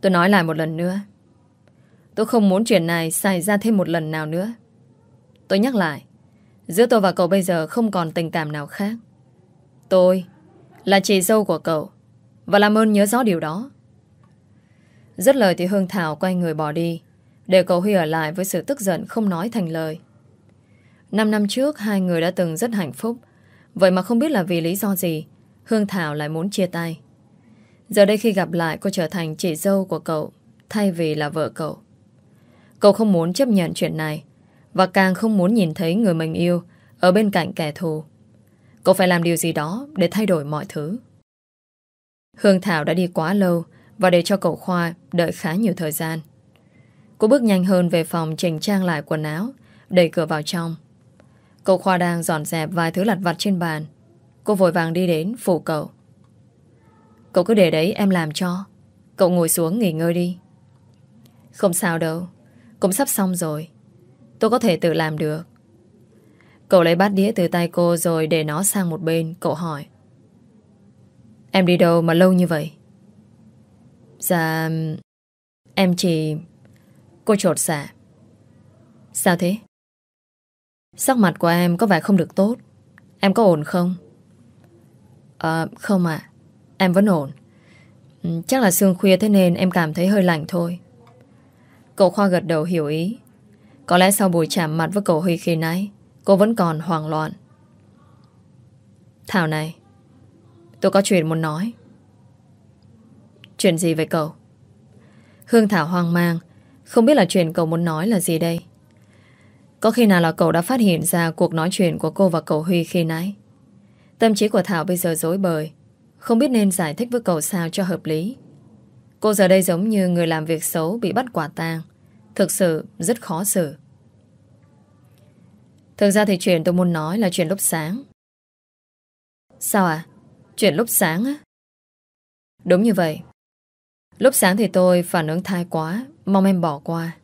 Tôi nói lại một lần nữa. Tôi không muốn chuyện này xảy ra thêm một lần nào nữa. Tôi nhắc lại, Giữa tôi và cậu bây giờ không còn tình cảm nào khác. Tôi Là chị dâu của cậu Và làm ơn nhớ rõ điều đó. Rất lời thì Hương Thảo quay người bỏ đi, Để cậu Huy ở lại với sự tức giận không nói thành lời. Năm năm trước, Hai người đã từng rất hạnh phúc. Vậy mà không biết là vì lý do gì, Hương Thảo lại muốn chia tay. Giờ đây khi gặp lại, cô trở thành chị dâu của cậu, Thay vì là vợ cậu. Cậu không muốn chấp nhận chuyện này, Và càng không muốn nhìn thấy người mình yêu Ở bên cạnh kẻ thù. Cậu phải làm điều gì đó để thay đổi mọi thứ. Hương Thảo đã đi quá lâu, Và để cho cậu Khoa đợi khá nhiều thời gian. Cô bước nhanh hơn về phòng chỉnh trang lại quần áo, Đẩy cửa vào trong. Cậu Khoa đang dọn dẹp vài thứ lặt vặt trên bàn. Cô vội vàng đi đến phủ cậu. Cậu cứ để đấy, em làm cho. Cậu ngồi xuống nghỉ ngơi đi. Không sao đâu. Cũng sắp xong rồi. Tôi có thể tự làm được. Cậu lấy bát đĩa từ tay cô rồi để nó sang một bên, Cậu hỏi. Em đi đâu mà lâu như vậy? Dạ Em chỉ Cô trột xạ. Sao thế? Sắc mặt của em có vẻ không được tốt. Em có ổn không? À, không ạ. Em vẫn ổn. Ừ, chắc là sương khuya thế nên em cảm thấy hơi lạnh thôi. Cậu Khoa gật đầu hiểu ý. Có lẽ sau buổi chạm mặt với cậu Huy khi nãy Cô vẫn còn hoang loạn. Thảo này Tôi có chuyện muốn nói. Chuyện gì vậy cậu? Hương Thảo hoang mang. Không biết là chuyện cậu muốn nói là gì đây? Có khi nào là cậu đã phát hiện ra Cuộc nói chuyện của cô và cậu Huy khi nãy? Tâm trí của Thảo bây giờ dối bời. Không biết nên giải thích với cậu sao cho hợp lý. Cô giờ đây giống như người làm việc xấu Bị bắt quả tang. Thực sự rất khó xử. Thực ra thì chuyện tôi muốn nói là chuyện lúc sáng. Sao à? Chuyện lúc sáng á? Đúng như vậy. Lúc sáng thì tôi phản ứng thai quá, Mong em bỏ qua.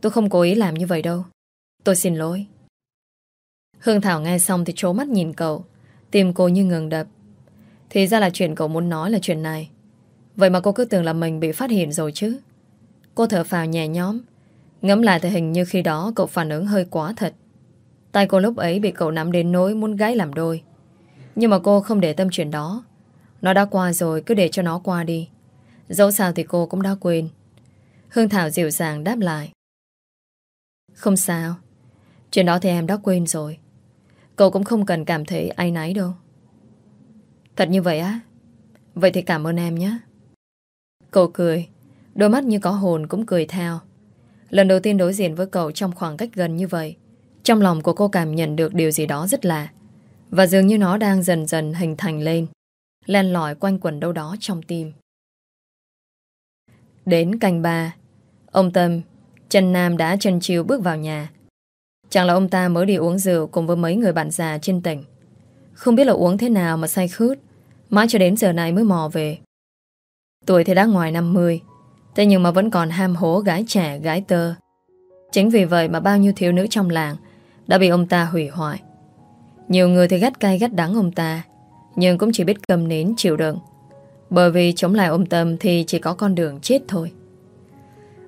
Tôi không cố ý làm như vậy đâu. Tôi xin lỗi. Hương Thảo nghe xong thì trố mắt nhìn cậu. Tim cô như ngừng đập. Thì ra là chuyện cậu muốn nói là chuyện này. Vậy mà cô cứ tưởng là mình bị phát hiện rồi chứ. Cô thở phào nhẹ nhõm. Ngẫm lại thì hình như khi đó cậu phản ứng hơi quá thật. Tay cô lúc ấy bị cậu nắm đến nỗi muốn gái làm đôi. Nhưng mà cô không để tâm chuyện đó. Nó đã qua rồi, cứ để cho nó qua đi. Dẫu sao thì cô cũng đã quên. Hương Thảo dịu dàng đáp lại. Không sao. Chuyện đó thì em đã quên rồi. Cậu cũng không cần cảm thấy ai nấy đâu. Thật như vậy á? Vậy thì cảm ơn em nhé. Cậu cười. Đôi mắt như có hồn cũng cười theo. Lần đầu tiên đối diện với cậu trong khoảng cách gần như vậy, Trong lòng của cô cảm nhận được điều gì đó rất lạ. Và dường như nó đang dần dần hình thành lên, Len lỏi quanh quần đâu đó trong tim. Đến canh ba, Ông Tâm, Trần Nam đã chân chiều bước vào nhà. Chẳng là ông ta mới đi uống rượu Cùng với mấy người bạn già trên tỉnh. Không biết là uống thế nào mà say khướt. Mãi cho đến giờ này mới mò về. Tuổi thì đã ngoài 50 Thế nhưng mà vẫn còn ham hố gái trẻ, gái tơ. Chính vì vậy mà bao nhiêu thiếu nữ trong làng Đã bị ông ta hủy hoại. Nhiều người thì gắt cay gắt đắng ông ta, Nhưng cũng chỉ biết cầm nến chịu đựng. Bởi vì chống lại ông Tâm Thì chỉ có con đường chết thôi.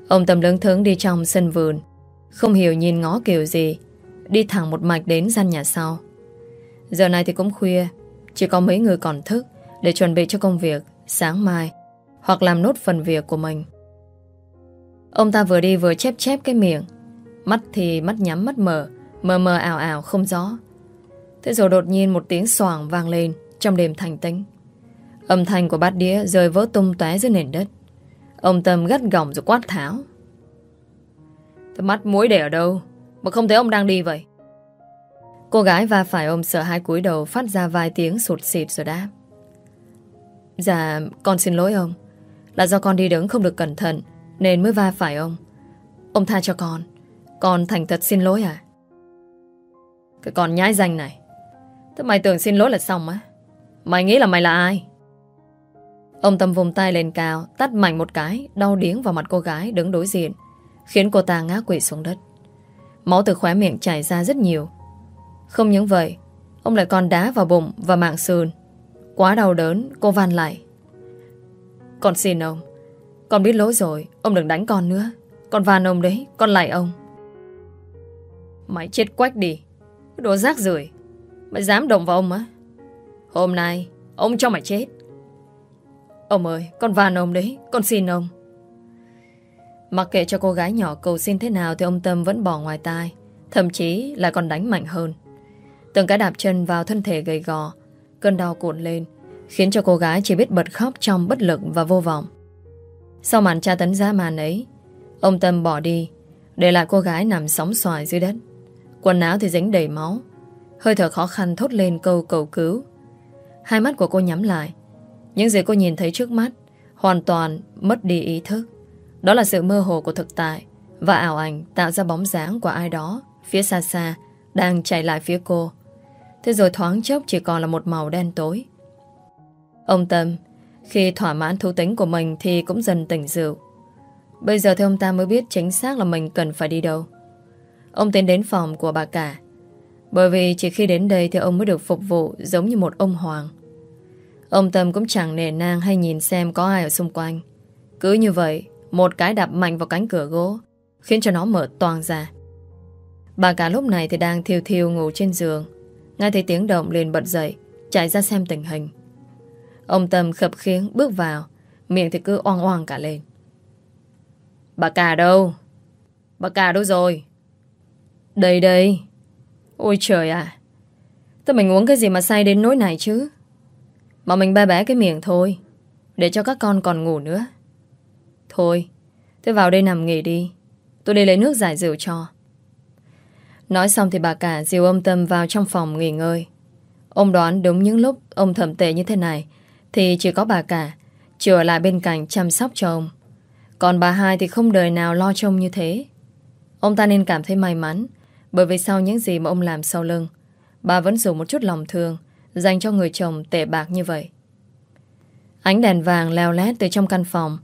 Ông Tâm lớn thướng đi trong sân vườn. Không hiểu nhìn ngó kiểu gì. Đi thẳng một mạch đến gian nhà sau. Giờ này thì cũng khuya. Chỉ có mấy người còn thức Để chuẩn bị cho công việc sáng mai Hoặc làm nốt phần việc của mình. Ông ta vừa đi vừa chép chép cái miệng. Mắt thì mắt nhắm mắt mở, Mờ mờ ảo ảo không rõ. Thế rồi đột nhiên một tiếng xoảng vang lên Trong đêm thành tĩnh. Âm thanh của bát đĩa rơi vỡ tung tóe dưới nền đất. Ông Tâm gắt gỏng rồi quát tháo. Thế mắt mũi để ở đâu Mà không thấy ông đang đi vậy? Cô gái va phải ông sợ hai cúi đầu Phát ra vài tiếng sụt xịt rồi đáp. Dạ con xin lỗi ông. Là do con đi đứng không được cẩn thận Nên mới va phải ông. Ông tha cho con. Con thành thật xin lỗi à Cái con nhái danh này. Thế mày tưởng xin lỗi là xong á? Mày nghĩ là mày là ai? Ông Tâm vùng tay lên cao Tắt mạnh một cái, Đau điếng vào mặt cô gái đứng đối diện. Khiến cô ta ngã quỵ xuống đất. Máu từ khóe miệng chảy ra rất nhiều. Không những vậy, Ông lại còn đá vào bụng và mạng sườn. Quá đau đớn, Cô van lại. Con xin ông, Con biết lỗi rồi, Ông đừng đánh con nữa. Con van ông đấy, Con lại ông. Mày chết quách đi Đồ rác rưởi. Mày dám động vào ông á. Hôm nay, Ông cho mày chết. Ông ơi, Con van ông đấy, Con xin ông. Mặc kệ cho cô gái nhỏ cầu xin thế nào Thì ông Tâm vẫn bỏ ngoài tai, Thậm chí là còn đánh mạnh hơn. Từng cái đạp chân vào thân thể gầy gò, Cơn đau cuộn lên, Khiến cho cô gái chỉ biết bật khóc trong bất lực và vô vọng. Sau màn tra tấn giá màn ấy, Ông Tâm bỏ đi, Để lại cô gái nằm sóng xoài dưới đất. Quần áo thì dính đầy máu, Hơi thở khó khăn thốt lên câu cầu cứu. Hai mắt của cô nhắm lại, Những gì cô nhìn thấy trước mắt Hoàn toàn mất đi ý thức. Đó là sự mơ hồ của thực tại Và ảo ảnh tạo ra bóng dáng của ai đó Phía xa xa, Đang chạy lại phía cô. Thế rồi thoáng chốc chỉ còn là một màu đen tối. Ông Tâm, Khi thỏa mãn thú tính của mình Thì cũng dần tỉnh rượu Bây giờ thì ông ta mới biết chính xác là mình cần phải đi đâu. Ông tiến đến phòng của bà cả. Bởi vì chỉ khi đến đây Thì ông mới được phục vụ giống như một ông hoàng. Ông Tâm cũng chẳng nề nang Hay nhìn xem có ai ở xung quanh. Cứ như vậy một cái đạp mạnh vào cánh cửa gỗ, Khiến cho nó mở toang ra. Bà cả lúc này thì đang thiêu thiêu ngủ trên giường. Nghe thấy tiếng động liền bật dậy, Chạy ra xem tình hình. Ông Tâm khập khiếng bước vào, Miệng thì cứ oang oang cả lên. Bà cả đâu? Bà cả đâu rồi? Đây đây. Ôi trời à tớ mình uống cái gì mà say đến nỗi này chứ? Mà mình ba bé cái miệng thôi, Để cho các con còn ngủ nữa. Thôi. Thế vào đây nằm nghỉ đi. Tôi đi lấy nước giải rượu cho. Nói xong thì bà cả dìu ông Tâm vào trong phòng nghỉ ngơi. Ông đoán đúng những lúc ông thẩm tệ như thế này, Thì chỉ có bà cả chừa lại bên cạnh chăm sóc cho ông. Còn bà hai thì không đời nào lo trông như thế. Ông ta nên cảm thấy may mắn, Bởi vì sau những gì mà ông làm sau lưng, Bà vẫn dùng một chút lòng thương Dành cho người chồng tệ bạc như vậy. Ánh đèn vàng leo lét từ trong căn phòng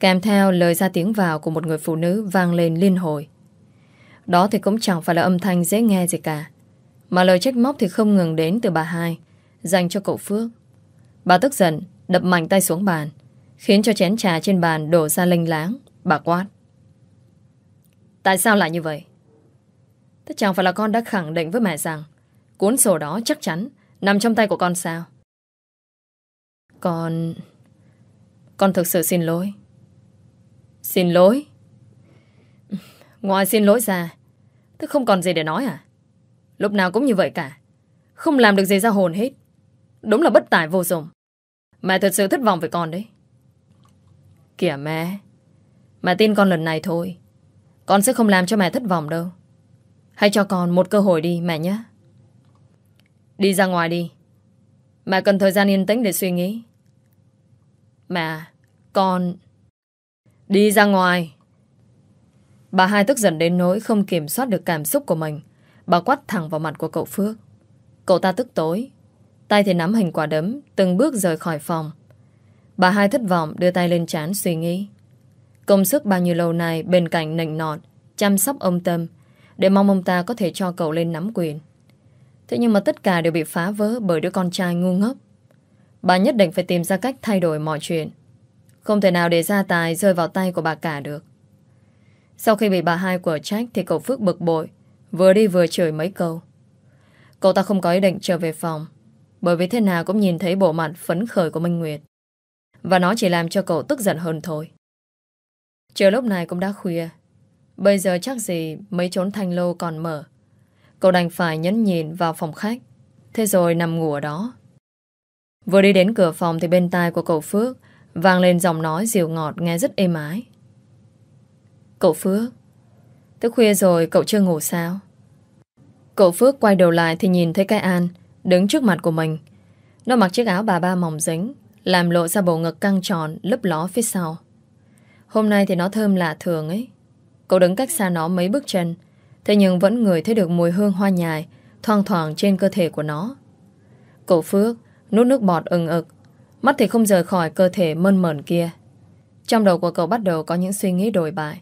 Kèm theo lời ra tiếng vào Của một người phụ nữ vang lên liên hồi. Đó thì cũng chẳng phải là âm thanh dễ nghe gì cả, Mà lời trách móc thì không ngừng đến từ bà hai, Dành cho cậu Phước. Bà tức giận, Đập mạnh tay xuống bàn, Khiến cho chén trà trên bàn đổ ra lênh láng, Bà quát. Tại sao lại như vậy? Thế chẳng phải là con đã khẳng định với mẹ rằng Cuốn sổ đó chắc chắn Nằm trong tay của con sao? Con Con thực sự xin lỗi. Xin lỗi Ngoài xin lỗi ra tôi không còn gì để nói à Lúc nào cũng như vậy cả Không làm được gì ra hồn hết Đúng là bất tài vô dụng Mẹ thật sự thất vọng với con đấy Kìa mẹ Mẹ tin con lần này thôi. Con sẽ không làm cho mẹ thất vọng đâu. Hãy cho con một cơ hội đi mẹ nhé. Đi ra ngoài đi. Mẹ cần thời gian yên tĩnh để suy nghĩ. Mẹ, con... Đi ra ngoài. Bà hai tức giận đến nỗi không kiểm soát được cảm xúc của mình. Bà quát thẳng vào mặt của cậu Phước. Cậu ta tức tối. Tay thì nắm hình quả đấm, từng bước rời khỏi phòng. Bà hai thất vọng đưa tay lên chán suy nghĩ. Công sức bao nhiêu lâu nay bên cạnh nịnh nọt, chăm sóc ông Tâm, để mong ông ta có thể cho cậu lên nắm quyền. Thế nhưng mà tất cả đều bị phá vỡ bởi đứa con trai ngu ngốc. Bà nhất định phải tìm ra cách thay đổi mọi chuyện. Không thể nào để gia tài rơi vào tay của bà cả được. Sau khi bị bà hai của trách thì cậu Phước bực bội, vừa đi vừa chửi mấy câu. Cậu ta không có ý định trở về phòng, bởi vì thế nào cũng nhìn thấy bộ mặt phấn khởi của Minh Nguyệt. Và nó chỉ làm cho cậu tức giận hơn thôi. Trời lúc này cũng đã khuya. Bây giờ chắc gì mấy chốn thanh lô còn mở. Cậu đành phải nhấn nhìn vào phòng khách. Thế rồi nằm ngủ ở đó. Vừa đi đến cửa phòng thì bên tai của cậu Phước vang lên giọng nói dịu ngọt nghe rất êm ái. Cậu Phước, tức khuya rồi cậu chưa ngủ sao? Cậu Phước quay đầu lại thì nhìn thấy cái An đứng trước mặt của mình. Nó mặc chiếc áo bà ba mỏng dính, làm lộ ra bộ ngực căng tròn, lấp ló phía sau. Hôm nay thì nó thơm lạ thường ấy. Cậu đứng cách xa nó mấy bước chân, thế nhưng vẫn ngửi thấy được mùi hương hoa nhài thoang thoảng trên cơ thể của nó. Cậu Phước nuốt nước bọt ừng ực, mắt thì không rời khỏi cơ thể mơn mởn kia. Trong đầu của cậu bắt đầu có những suy nghĩ đổi bại.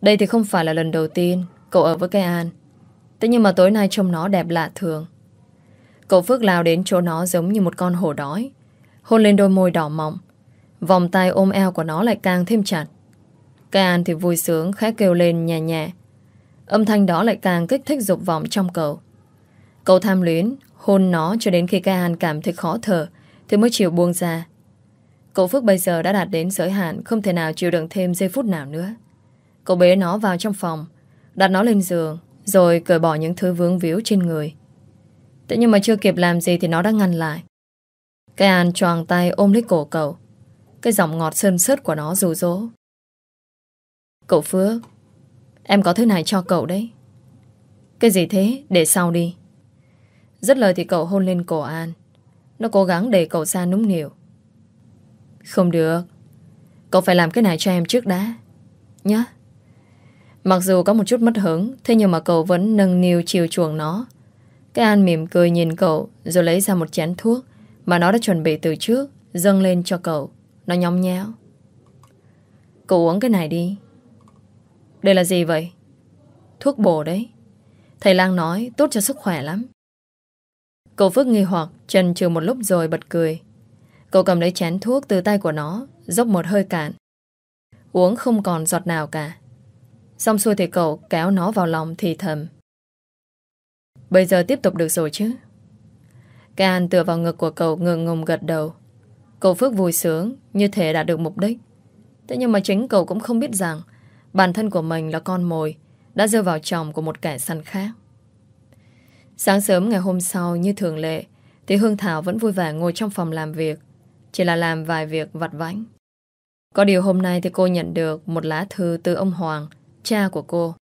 Đây thì không phải là lần đầu tiên cậu ở với cây An. Thế nhưng mà tối nay trông nó đẹp lạ thường. Cậu Phước lao đến chỗ nó giống như một con hổ đói. Hôn lên đôi môi đỏ mọng. Vòng tay ôm eo của nó lại càng thêm chặt. Cây An thì vui sướng khẽ kêu lên nhẹ nhẹ. Âm thanh đó lại càng kích thích dục vọng trong cậu. Cậu tham luyến, hôn nó cho đến khi cái An cảm thấy khó thở thì mới chịu buông ra. Cậu Phước bây giờ đã đạt đến giới hạn không thể nào chịu đựng thêm giây phút nào nữa. Cậu bế nó vào trong phòng, đặt nó lên giường, rồi cởi bỏ những thứ vướng víu trên người. Thế nhưng mà chưa kịp làm gì thì nó đã ngăn lại. Cái An choàng tay ôm lấy cổ cậu. Cái giọng ngọt sơn sớt của nó rủ rỗ. Cậu Phước, em có thứ này cho cậu đấy. Cái gì thế? Để sau đi. Rất lời thì cậu hôn lên cổ An. Nó cố gắng để cậu ra núng nỉu. Không được. Cậu phải làm cái này cho em trước đã. Nhá. Mặc dù có một chút mất hứng, thế nhưng mà cậu vẫn nâng niu chiều chuồng nó. Cái An mỉm cười nhìn cậu, rồi lấy ra một chén thuốc mà nó đã chuẩn bị từ trước, dâng lên cho cậu. Nó nhóm nhéo. Cậu uống cái này đi. Đây là gì vậy? Thuốc bổ đấy. Thầy Lang nói tốt cho sức khỏe lắm. Cậu Phước nghi hoặc, Trần trừ một lúc rồi bật cười. Cậu cầm lấy chén thuốc từ tay của nó Dốc một hơi cạn. Uống không còn giọt nào cả. Xong xuôi thì cậu kéo nó vào lòng thì thầm. Bây giờ tiếp tục được rồi chứ? Can tựa vào ngực của cậu ngừng ngùng gật đầu. Cậu Phước vui sướng, Như thể đã được mục đích. Thế nhưng mà chính cậu cũng không biết rằng Bản thân của mình là con mồi, Đã rơi vào chồng của một kẻ săn khác. Sáng sớm ngày hôm sau, như thường lệ Thì Hương Thảo vẫn vui vẻ ngồi trong phòng làm việc, Chỉ là làm vài việc vặt vãnh. Có điều hôm nay thì cô nhận được Một lá thư từ ông Hoàng, Cha của cô.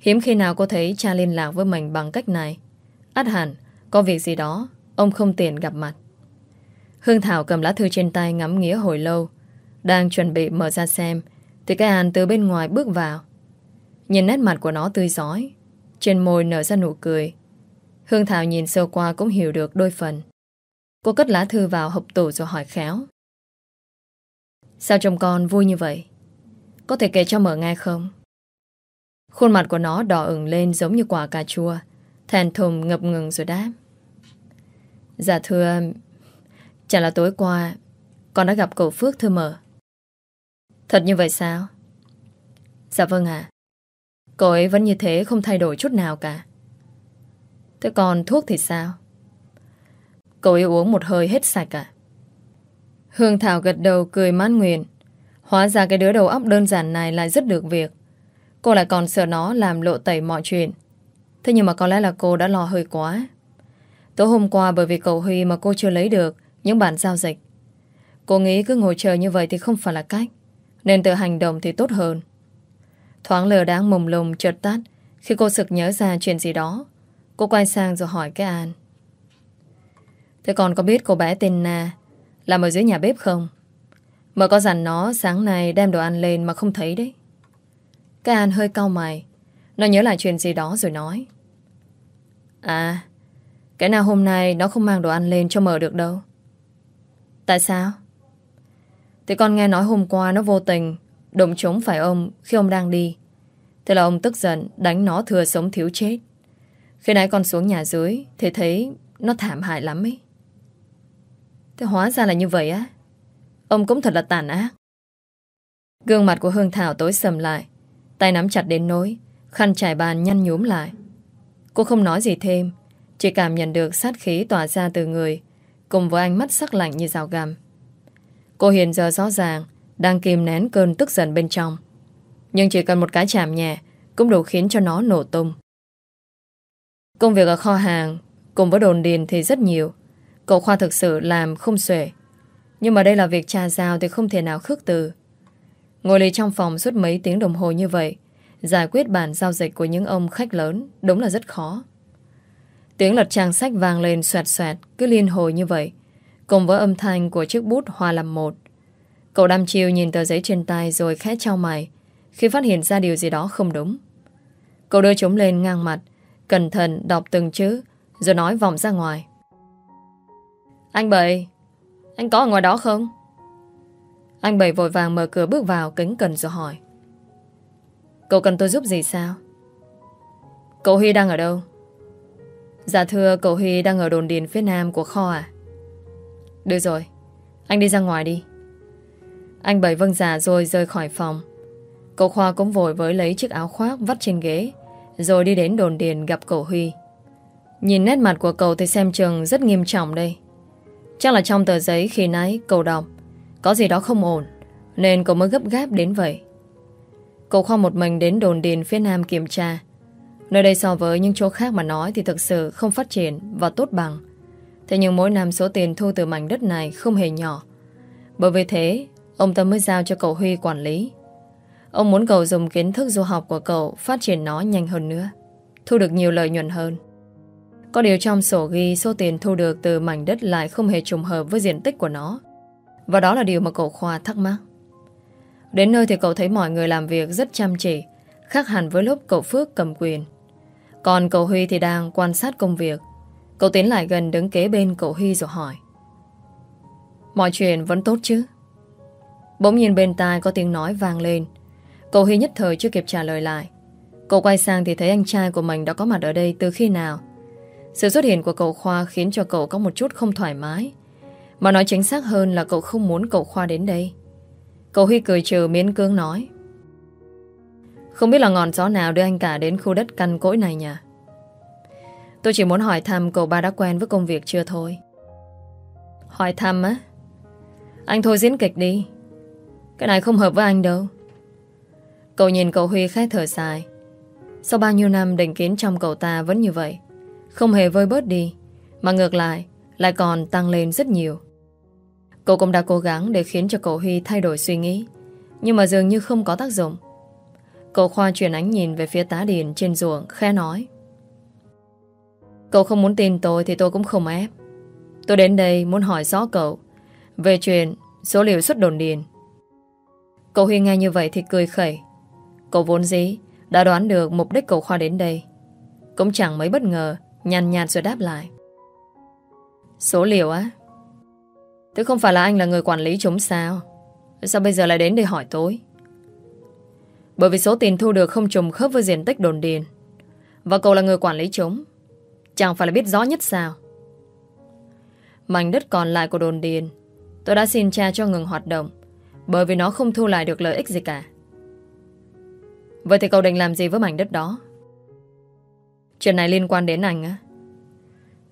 Hiếm khi nào cô thấy cha liên lạc với mình bằng cách này. Át hẳn, Có việc gì đó, Ông không tiện gặp mặt. Hương Thảo cầm lá thư trên tay ngắm nghĩa hồi lâu, Đang chuẩn bị mở ra xem, Thì cái An từ bên ngoài bước vào. Nhìn nét mặt của nó tươi giói, Trên môi nở ra nụ cười. Hương Thảo nhìn sơ qua cũng hiểu được đôi phần. Cô cất lá thư vào hộp tủ rồi hỏi khéo. Sao chồng con vui như vậy? Có thể kể cho mở nghe không? Khuôn mặt của nó đỏ ửng lên giống như quả cà chua. Thèn thùng ngập ngừng rồi đáp. Dạ thưa, chẳng là tối qua con đã gặp cậu Phước thưa mở. Thật như vậy sao? Dạ vâng ạ. Cậu ấy vẫn như thế không thay đổi chút nào cả. Thế còn thuốc thì sao? Cậu ấy uống một hơi hết sạch à? Hương Thảo gật đầu cười mãn nguyện. Hóa ra cái đứa đầu óc đơn giản này lại rất được việc. Cô lại còn sợ nó làm lộ tẩy mọi chuyện. Thế nhưng mà có lẽ là cô đã lo hơi quá. Tối hôm qua bởi vì cậu Huy mà cô chưa lấy được, những bản giao dịch. Cô nghĩ cứ ngồi chờ như vậy thì không phải là cách. Nên tự hành động thì tốt hơn Thoáng lờ đáng mồm lùng chợt tắt, Khi cô sực nhớ ra chuyện gì đó Cô quay sang rồi hỏi cái An. Thế còn có biết cô bé tên Na Làm ở dưới nhà bếp không? Mở có dặn nó sáng nay đem đồ ăn lên mà không thấy đấy. Cái An hơi cau mày, Nó nhớ lại chuyện gì đó rồi nói. À Cái nào hôm nay nó không mang đồ ăn lên cho mở được đâu. Tại sao? Thì con nghe nói hôm qua nó vô tình Đụng trúng phải ông khi ông đang đi. Thế là ông tức giận, Đánh nó thừa sống thiếu chết. Khi nãy con xuống nhà dưới, Thì thấy nó thảm hại lắm ấy. Thế hóa ra là như vậy á. Ông cũng thật là tàn ác. Gương mặt của Hương Thảo tối sầm lại, Tay nắm chặt đến nỗi, Khăn trải bàn nhăn nhúm lại. Cô không nói gì thêm, Chỉ cảm nhận được sát khí tỏa ra từ người, Cùng với ánh mắt sắc lạnh như rào găm Cô hiện giờ rõ ràng, Đang kìm nén cơn tức giận bên trong. Nhưng chỉ cần một cái chạm nhẹ, Cũng đủ khiến cho nó nổ tung. Công việc ở kho hàng, Cùng với đồn điền thì rất nhiều. Cậu Khoa thực sự làm không xuể. Nhưng mà đây là việc trà giao Thì không thể nào khước từ. Ngồi lì trong phòng suốt mấy tiếng đồng hồ như vậy, Giải quyết bản giao dịch của những ông khách lớn Đúng là rất khó. Tiếng lật trang sách vang lên xoẹt xoẹt, Cứ liên hồi như vậy, Cùng với âm thanh của chiếc bút hòa làm một. Cậu đam chiêu nhìn tờ giấy trên tay Rồi khẽ trao mày, Khi phát hiện ra điều gì đó không đúng. Cậu đưa chúng lên ngang mặt Cẩn thận đọc từng chữ, Rồi nói vòng ra ngoài. Anh Bảy Anh có ở ngoài đó không? Anh Bảy vội vàng mở cửa bước vào, Kính cần rồi hỏi. Cậu cần tôi giúp gì sao? Cậu Huy đang ở đâu? Dạ thưa, cậu Huy đang ở đồn điền phía nam của kho à? Được rồi, Anh đi ra ngoài đi. Anh Bảy vâng giả dạ rồi rời khỏi phòng. Cậu Khoa cũng vội với lấy chiếc áo khoác vắt trên ghế rồi đi đến đồn điền gặp cậu Huy. Nhìn nét mặt của cậu thì xem chừng rất nghiêm trọng đây. Chắc là trong tờ giấy khi nãy cậu đọc, Có gì đó không ổn, Nên cậu mới gấp gáp đến vậy. Cậu không một mình đến đồn điền phía nam kiểm tra. Nơi đây so với những chỗ khác mà nói Thì thực sự không phát triển và tốt bằng. Thế nhưng mỗi năm số tiền thu từ mảnh đất này Không hề nhỏ. Bởi vì thế, Ông Tâm mới giao cho cậu Huy quản lý. Ông muốn cậu dùng kiến thức du học của cậu Phát triển nó nhanh hơn nữa Thu được nhiều lợi nhuận hơn Có điều trong sổ ghi số tiền thu được từ mảnh đất lại không hề trùng hợp với diện tích của nó. Và đó là điều mà cậu Khoa thắc mắc. Đến nơi thì cậu thấy mọi người làm việc rất chăm chỉ, khác hẳn với lúc cậu Phước cầm quyền. Còn cậu Huy thì đang quan sát công việc. Cậu tiến lại gần đứng kế bên cậu Huy rồi hỏi. Mọi chuyện vẫn tốt chứ? Bỗng nhiên bên tai có tiếng nói vang lên. Cậu Huy nhất thời chưa kịp trả lời lại. Cậu quay sang thì thấy anh trai của mình đã có mặt ở đây từ khi nào. Sự xuất hiện của cậu Khoa khiến cho cậu có một chút không thoải mái. Mà nói chính xác hơn là cậu không muốn cậu Khoa đến đây. Cậu Huy cười trừ miễn cưỡng nói. Không biết là ngọn gió nào đưa anh cả đến khu đất căn cỗi này nhỉ? Tôi chỉ muốn hỏi thăm cậu ba đã quen với công việc chưa thôi. Hỏi thăm á? Anh thôi diễn kịch đi. Cái này không hợp với anh đâu. Cậu nhìn cậu Huy khẽ thở dài. Sau bao nhiêu năm định kiến trong cậu ta vẫn như vậy. Không hề vơi bớt đi, Mà ngược lại Lại còn tăng lên rất nhiều. Cậu cũng đã cố gắng để khiến cho cậu Huy thay đổi suy nghĩ, Nhưng mà dường như không có tác dụng. Cậu Khoa chuyển ánh nhìn về phía tá điền trên ruộng, khẽ nói. Cậu không muốn tin tôi thì tôi cũng không ép. Tôi đến đây muốn hỏi rõ cậu Về chuyện số liệu xuất đồn điền. Cậu Huy nghe như vậy thì cười khẩy. Cậu vốn dĩ Đã đoán được mục đích cậu Khoa đến đây. Cũng chẳng mấy bất ngờ, Nhàn nhạt rồi đáp lại. Số liệu á? Thế không phải là anh là người quản lý chúng sao? Sao bây giờ lại đến để hỏi tôi? Bởi vì số tiền thu được không trùng khớp với diện tích đồn điền. Và cậu là người quản lý chúng, Chẳng phải là biết rõ nhất sao? Mảnh đất còn lại của đồn điền, Tôi đã xin cha cho ngừng hoạt động, Bởi vì nó không thu lại được lợi ích gì cả. Vậy thì cậu định làm gì với mảnh đất đó? Chuyện này liên quan đến anh á.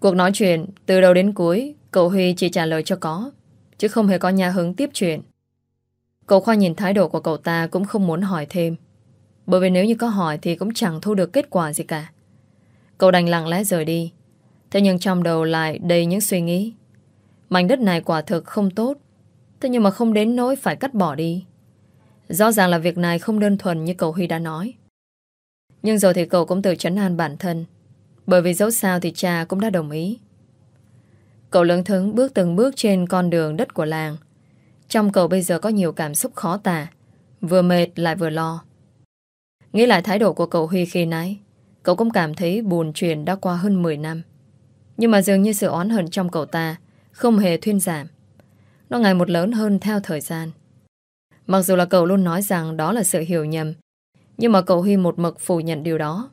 Cuộc nói chuyện Từ đầu đến cuối, Cậu Huy chỉ trả lời cho có, Chứ không hề có nhà hứng tiếp chuyện. Cậu Khoa nhìn thái độ của cậu ta Cũng không muốn hỏi thêm. Bởi vì nếu như có hỏi thì cũng chẳng thu được kết quả gì cả. Cậu đành lặng lẽ rời đi. Thế nhưng trong đầu lại đầy những suy nghĩ. Mảnh đất này quả thực không tốt. Thế nhưng mà không đến nỗi phải cắt bỏ đi. Rõ ràng là việc này không đơn thuần như cậu Huy đã nói. Nhưng rồi thì cậu cũng tự chấn an bản thân. Bởi vì dẫu sao thì cha cũng đã đồng ý. Cậu lớn thứng bước từng bước trên con đường đất của làng. Trong cậu bây giờ có nhiều cảm xúc khó tả. Vừa mệt lại vừa lo. Nghĩ lại thái độ của cậu Huy khi nãy, cậu cũng cảm thấy buồn chuyện đã qua hơn 10 năm. Nhưng mà dường như sự oán hận trong cậu ta không hề thuyên giảm. Nó ngày một lớn hơn theo thời gian. Mặc dù là cậu luôn nói rằng đó là sự hiểu nhầm, nhưng mà cậu Huy một mực phủ nhận điều đó.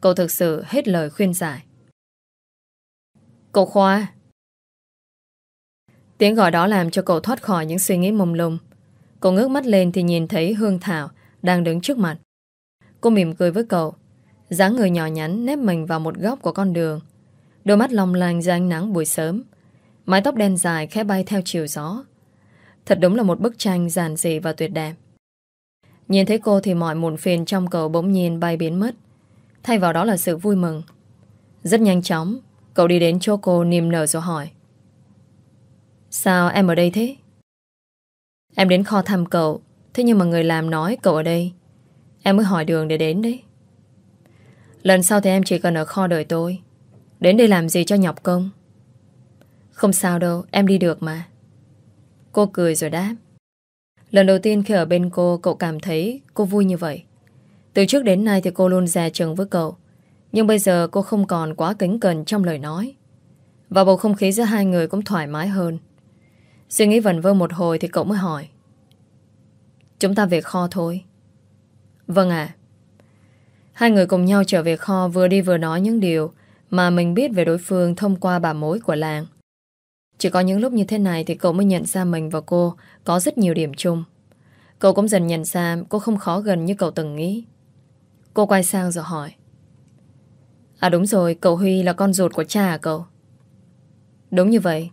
Cậu thực sự hết lời khuyên giải. Cậu Khoa Tiếng gọi đó làm cho cậu thoát khỏi những suy nghĩ mông lung. Cậu ngước mắt lên thì nhìn thấy Hương Thảo đang đứng trước mặt. Cô mỉm cười với cậu, dáng người nhỏ nhắn nếp mình vào một góc của con đường. Đôi mắt long lanh ra ánh nắng buổi sớm. Mái tóc đen dài khẽ bay theo chiều gió. Thật đúng là một bức tranh giản dị và tuyệt đẹp. Nhìn thấy cô thì mọi muộn phiền trong cậu bỗng nhiên bay biến mất. Thay vào đó là sự vui mừng. Rất nhanh chóng, cậu đi đến chỗ cô niềm nở rồi hỏi. Sao em ở đây thế? Em đến kho thăm cậu, thế nhưng mà người làm nói cậu ở đây. Em mới hỏi đường để đến đấy. Lần sau thì em chỉ cần ở kho đợi tôi. Đến đây làm gì cho nhọc công? Không sao đâu, em đi được mà. Cô cười rồi đáp. Lần đầu tiên khi ở bên cô, cậu cảm thấy cô vui như vậy. Từ trước đến nay thì cô luôn già chừng với cậu. Nhưng bây giờ cô không còn quá kính cẩn trong lời nói. Và bầu không khí giữa hai người cũng thoải mái hơn. Suy nghĩ vần vơ một hồi thì cậu mới hỏi. Chúng ta về kho thôi. Vâng ạ. Hai người cùng nhau trở về kho vừa đi vừa nói những điều mà mình biết về đối phương thông qua bà mối của làng. Chỉ có những lúc như thế này thì cậu mới nhận ra mình và cô có rất nhiều điểm chung. Cậu cũng dần nhận ra cô không khó gần như cậu từng nghĩ. Cô quay sang rồi hỏi. À đúng rồi, cậu Huy là con ruột của cha à cậu? Đúng như vậy.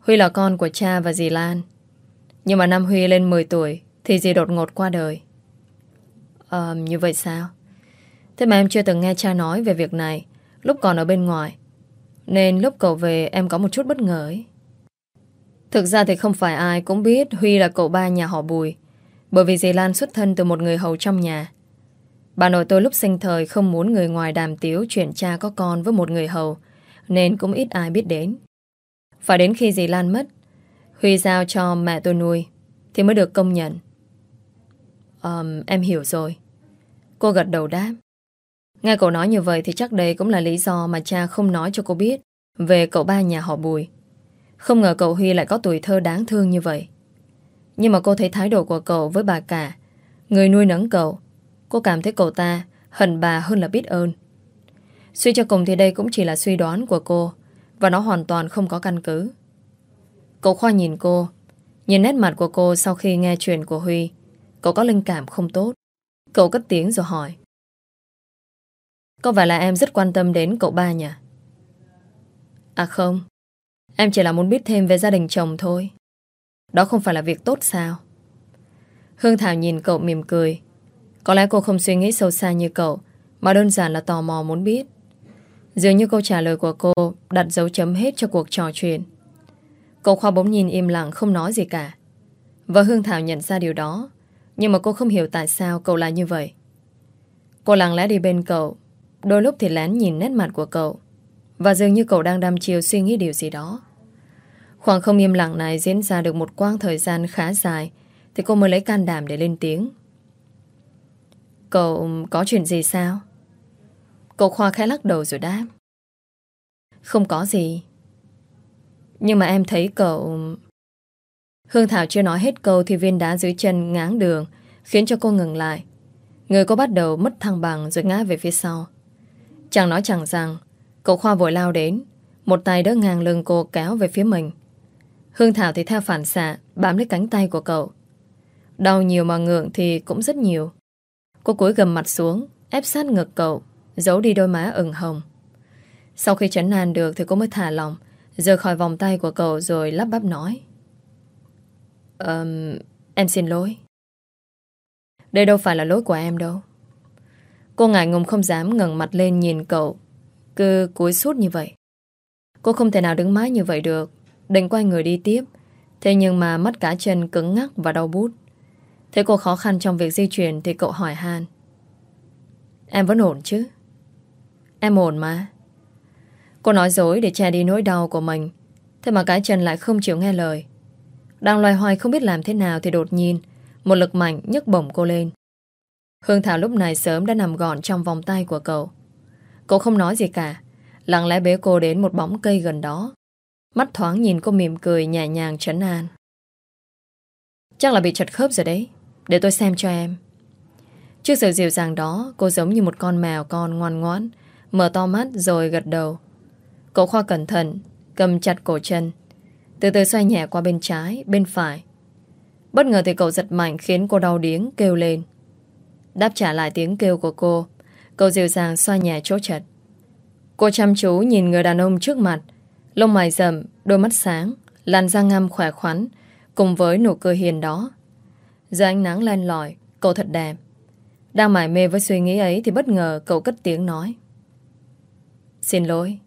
Huy là con của cha và dì Lan. Nhưng mà năm Huy lên 10 tuổi thì dì đột ngột qua đời. Ờ, như vậy sao? Thế mà em chưa từng nghe cha nói về việc này lúc còn ở bên ngoài. Nên lúc cậu về em có một chút bất ngờ ấy. Thực ra thì không phải ai cũng biết Huy là cậu ba nhà họ Bùi. Bởi vì dì Lan xuất thân từ một người hầu trong nhà. Bà nội tôi lúc sinh thời không muốn người ngoài đàm tiếu chuyện cha có con với một người hầu. Nên cũng ít ai biết đến. Phải đến khi dì Lan mất, Huy giao cho mẹ tôi nuôi, thì mới được công nhận. Um, em hiểu rồi. Cô gật đầu đáp. Nghe cậu nói như vậy thì chắc đây cũng là lý do mà cha không nói cho cô biết về cậu ba nhà họ Bùi. Không ngờ cậu Huy lại có tuổi thơ đáng thương như vậy. Nhưng mà cô thấy thái độ của cậu với bà cả, người nuôi nấng cậu, cô cảm thấy cậu ta hận bà hơn là biết ơn. Suy cho cùng thì đây cũng chỉ là suy đoán của cô và nó hoàn toàn không có căn cứ. Cậu Khoa nhìn cô, nhìn nét mặt của cô sau khi nghe chuyện của Huy, cậu có linh cảm không tốt. Cậu cất tiếng rồi hỏi. Có phải là em rất quan tâm đến cậu ba nhỉ? À không, Em chỉ là muốn biết thêm về gia đình chồng thôi. Đó không phải là việc tốt sao? Hương Thảo nhìn cậu mỉm cười. Có lẽ cô không suy nghĩ sâu xa như cậu, Mà đơn giản là tò mò muốn biết. Dường như câu trả lời của cô Đặt dấu chấm hết cho cuộc trò chuyện. Cậu Khoa bỗng nhìn im lặng không nói gì cả. Và Hương Thảo nhận ra điều đó, Nhưng mà cô không hiểu tại sao cậu lại như vậy. Cô lặng lẽ đi bên cậu Đôi lúc thì lén nhìn nét mặt của cậu Và dường như cậu đang đam chiều suy nghĩ điều gì đó Khoảng không im lặng này diễn ra được một quãng thời gian khá dài, Thì cô mới lấy can đảm để lên tiếng Cậu có chuyện gì sao? Cậu Khoa khẽ lắc đầu rồi đáp Không có gì Nhưng mà em thấy cậu... Hương Thảo chưa nói hết câu thì viên đá dưới chân ngáng đường, khiến cho cô ngừng lại. Người cô bắt đầu mất thăng bằng rồi ngã về phía sau. Chẳng nói chẳng rằng Cậu Khoa vội lao đến Một tay đỡ ngang lưng cô kéo về phía mình. Hương Thảo thì theo phản xạ Bám lấy cánh tay của cậu. Đau nhiều mà ngượng thì cũng rất nhiều. Cô cúi gầm mặt xuống Ép sát ngực cậu Giấu đi đôi má ửng hồng. Sau khi chấn an được thì cô mới thả lòng Rời khỏi vòng tay của cậu rồi lắp bắp nói. Um, Em xin lỗi. Đây đâu phải là lỗi của em đâu. Cô ngại ngùng không dám ngẩng mặt lên nhìn cậu. Cứ cúi suốt như vậy. Cô không thể nào đứng mãi như vậy được. Định quay người đi tiếp. Thế nhưng mà mắt cá chân cứng ngắc và đau bút. Thấy cô khó khăn trong việc di chuyển Thì cậu hỏi Han. Em vẫn ổn chứ? Em ổn mà. Cô nói dối để che đi nỗi đau của mình. Thế mà cái chân lại không chịu nghe lời. Đang loay hoay không biết làm thế nào Thì đột nhiên, Một lực mạnh nhấc bổng cô lên. Hương Thảo lúc này sớm đã nằm gọn trong vòng tay của cậu. Cậu không nói gì cả Lặng lẽ bế cô đến một bóng cây gần đó. Mắt thoáng nhìn cô mỉm cười nhẹ nhàng trấn an. Chắc là bị chật khớp rồi đấy Để tôi xem cho em. Trước sự dịu dàng đó Cô giống như một con mèo con ngoan ngoãn Mở to mắt rồi gật đầu. Cậu khoa cẩn thận Cầm chặt cổ chân Từ từ xoay nhẹ qua bên trái, bên phải. Bất ngờ thì cậu giật mạnh Khiến cô đau điếng kêu lên. Đáp trả lại tiếng kêu của cô. Cậu dịu dàng xoa nhẹ chỗ chật. Cô chăm chú nhìn người đàn ông trước mặt. Lông mày rậm, đôi mắt sáng Làn da ngăm khỏe khoắn Cùng với nụ cười hiền đó. Giờ ánh nắng len lỏi Cậu thật đẹp. Đang mải mê với suy nghĩ ấy Thì bất ngờ cậu cất tiếng nói. Xin lỗi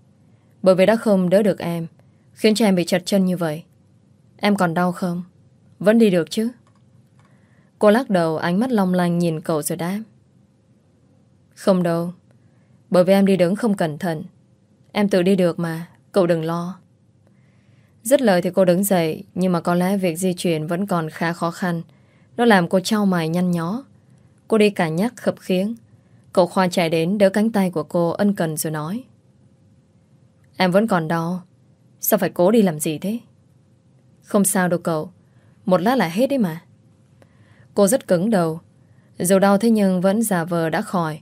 Bởi vì đã không đỡ được em Khiến cho em bị chật chân như vậy. Em còn đau không? Vẫn đi được chứ? Cô lắc đầu, ánh mắt long lanh nhìn cậu rồi đáp. Không đâu, Bởi vì em đi đứng không cẩn thận. Em tự đi được mà, Cậu đừng lo. Dứt lời thì cô đứng dậy, Nhưng mà có lẽ việc di chuyển vẫn còn khá khó khăn. Nó làm cô trao mày nhăn nhó. Cô đi cả nhắc khập khiếng. Cậu Khoa chạy đến đỡ cánh tay của cô ân cần rồi nói. Em vẫn còn đau. Sao phải cố đi làm gì thế? Không sao đâu cậu. Một lát là hết đấy mà. Cô rất cứng đầu. Dù đau thế nhưng vẫn giả vờ đã khỏi.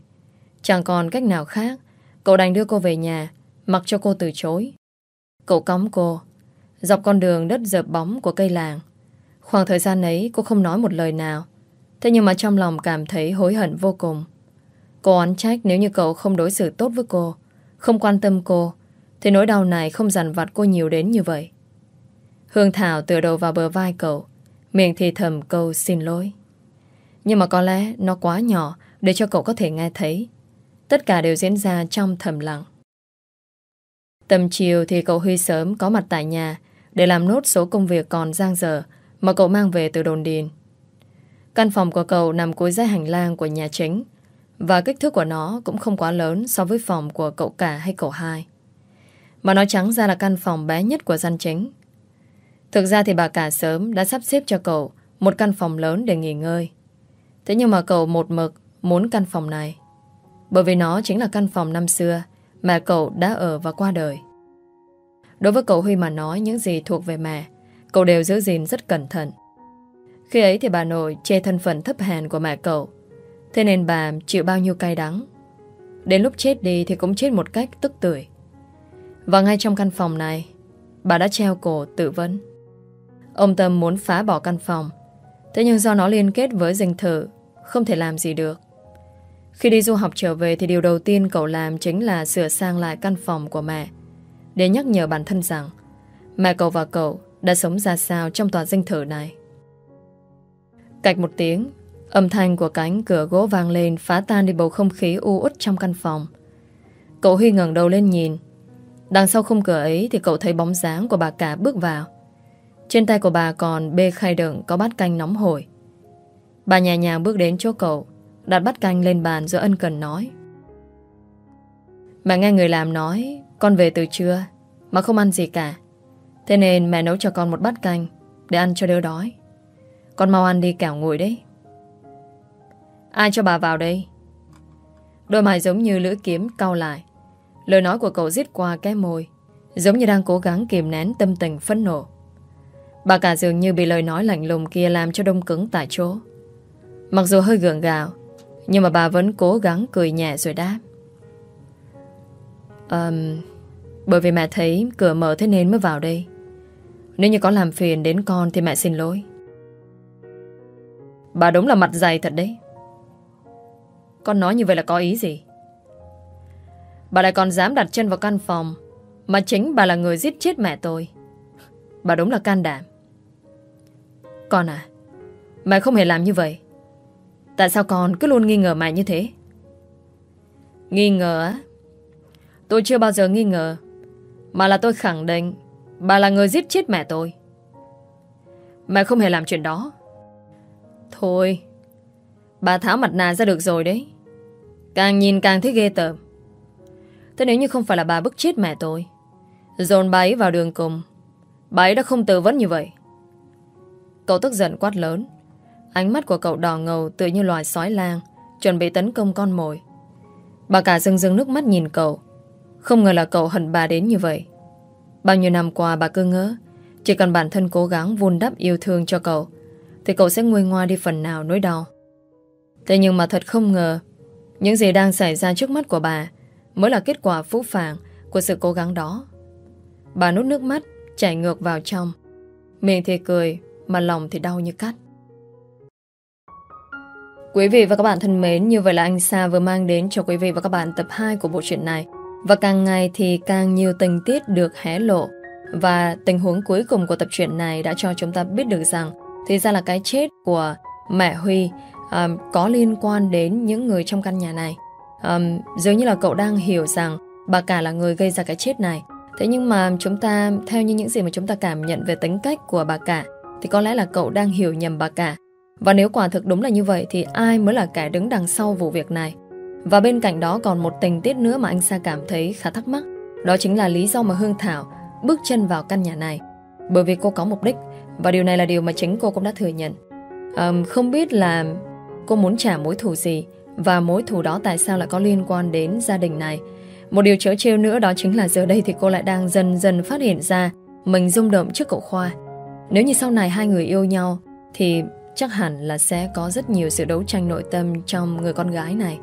Chẳng còn cách nào khác. Cậu đành đưa cô về nhà, Mặc cho cô từ chối. Cậu cõng cô. Dọc con đường đất dợp bóng của cây làng. Khoảng thời gian ấy cô không nói một lời nào. Thế nhưng mà trong lòng cảm thấy hối hận vô cùng. Cô oán trách nếu như cậu không đối xử tốt với cô, Không quan tâm cô, Thì nỗi đau này không dằn vặt cô nhiều đến như vậy. Hương Thảo tựa đầu vào bờ vai cậu. Miệng thì thầm câu xin lỗi. Nhưng mà có lẽ nó quá nhỏ Để cho cậu có thể nghe thấy Tất cả đều diễn ra trong thầm lặng Tầm chiều thì cậu Huy sớm có mặt tại nhà để làm nốt số công việc còn giang dở mà cậu mang về từ đồn điền. Căn phòng của cậu nằm cuối dãy hành lang của nhà chính và kích thước của nó cũng không quá lớn so với phòng của cậu cả hay cậu hai. Mà nói trắng ra là căn phòng bé nhất của gian chính. Thực ra thì bà cả sớm đã sắp xếp cho cậu một căn phòng lớn để nghỉ ngơi. Thế nhưng mà cậu một mực muốn căn phòng này. Bởi vì nó chính là căn phòng năm xưa mẹ cậu đã ở và qua đời. Đối với cậu Huy mà nói những gì thuộc về mẹ, cậu đều giữ gìn rất cẩn thận. Khi ấy thì bà nội chê thân phận thấp hèn của mẹ cậu, thế nên bà chịu bao nhiêu cay đắng. Đến lúc chết đi thì cũng chết một cách tức tưởi. Và ngay trong căn phòng này, bà đã treo cổ tự vấn. Ông Tâm muốn phá bỏ căn phòng, thế nhưng do nó liên kết với dinh thự, không thể làm gì được. Khi đi du học trở về thì điều đầu tiên cậu làm chính là sửa sang lại căn phòng của mẹ để nhắc nhở bản thân rằng mẹ cậu và cậu đã sống ra sao trong tòa dinh thự này. Cạch một tiếng, âm thanh của cánh cửa gỗ vang lên phá tan đi bầu không khí u út trong căn phòng. Cậu Huy ngẩng đầu lên nhìn. Đằng sau khung cửa ấy thì cậu thấy bóng dáng của bà cả bước vào. Trên tay của bà còn bê khay đựng có bát canh nóng hổi. Bà nhẹ nhàng bước đến chỗ cậu, Đặt bát canh lên bàn rồi ân cần nói. Mẹ nghe người làm nói, Con về từ trưa, Mà không ăn gì cả. Thế nên mẹ nấu cho con một bát canh, Để ăn cho đỡ đói. Con mau ăn đi kẻo nguội đấy. Ai cho bà vào đây? Đôi mày giống như lưỡi kiếm cau lại. Lời nói của cậu giết qua cái môi, Giống như đang cố gắng kìm nén tâm tình phẫn nộ. Bà cả dường như bị lời nói lạnh lùng kia Làm cho đông cứng tại chỗ. Mặc dù hơi gượng gạo nhưng mà bà vẫn cố gắng cười nhẹ rồi đáp. Um, Bởi vì mẹ thấy cửa mở thế nên mới vào đây. Nếu như có làm phiền đến con Thì mẹ xin lỗi. Bà đúng là mặt dày thật đấy. Con nói như vậy là có ý gì? Bà lại còn dám đặt chân vào căn phòng Mà chính bà là người giết chết mẹ tôi. Bà đúng là can đảm. Con à Mẹ không hề làm như vậy. Tại sao con cứ luôn nghi ngờ mẹ như thế? Nghi ngờ á? Tôi chưa bao giờ nghi ngờ. Mà là tôi khẳng định bà là người giết chết mẹ tôi. Mẹ không hề làm chuyện đó. Thôi, bà tháo mặt nạ ra được rồi đấy. Càng nhìn càng thấy ghê tởm. Thế nếu như không phải là bà bức chết mẹ tôi, dồn bà ấy vào đường cùng, bà ấy đã không tự vấn như vậy. Cậu tức giận quát lớn. Ánh mắt của cậu đỏ ngầu tựa như loài sói lang, chuẩn bị tấn công con mồi. Bà cả rưng rưng nước mắt nhìn cậu. Không ngờ là cậu hận bà đến như vậy. Bao nhiêu năm qua bà cứ ngỡ chỉ cần bản thân cố gắng vun đắp yêu thương cho cậu Thì cậu sẽ nguôi ngoa đi phần nào nỗi đau Thế nhưng mà thật không ngờ Những gì đang xảy ra trước mắt của bà Mới là kết quả phũ phàng Của sự cố gắng đó Bà nút nước mắt chảy ngược vào trong Miệng thì cười Mà lòng thì đau như cắt Quý vị và các bạn thân mến Như vậy là anh Sa vừa mang đến cho quý vị và các bạn tập 2 của bộ truyện này Và càng ngày thì càng nhiều tình tiết được hé lộ và tình huống cuối cùng của tập truyện này đã cho chúng ta biết được rằng thì ra là cái chết của mẹ Huy um, có liên quan đến những người trong căn nhà này. Um, dường như là cậu đang hiểu rằng bà cả là người gây ra cái chết này. Thế nhưng mà chúng ta, theo như những gì mà chúng ta cảm nhận về tính cách của bà cả, thì có lẽ là cậu đang hiểu nhầm bà cả. Và nếu quả thực đúng là như vậy thì ai mới là kẻ đứng đằng sau vụ việc này? Và bên cạnh đó còn một tình tiết nữa mà anh Sa cảm thấy khá thắc mắc. Đó chính là lý do mà Hương Thảo bước chân vào căn nhà này bởi vì cô có mục đích và điều này là điều mà chính cô cũng đã thừa nhận. Um, không biết là cô muốn trả mối thù gì và mối thù đó tại sao lại có liên quan đến gia đình này. Một điều chớ trêu nữa đó chính là giờ đây thì cô lại đang dần dần phát hiện ra mình rung động trước cậu Khoa. Nếu như sau này hai người yêu nhau thì chắc hẳn là sẽ có rất nhiều sự đấu tranh nội tâm trong người con gái này.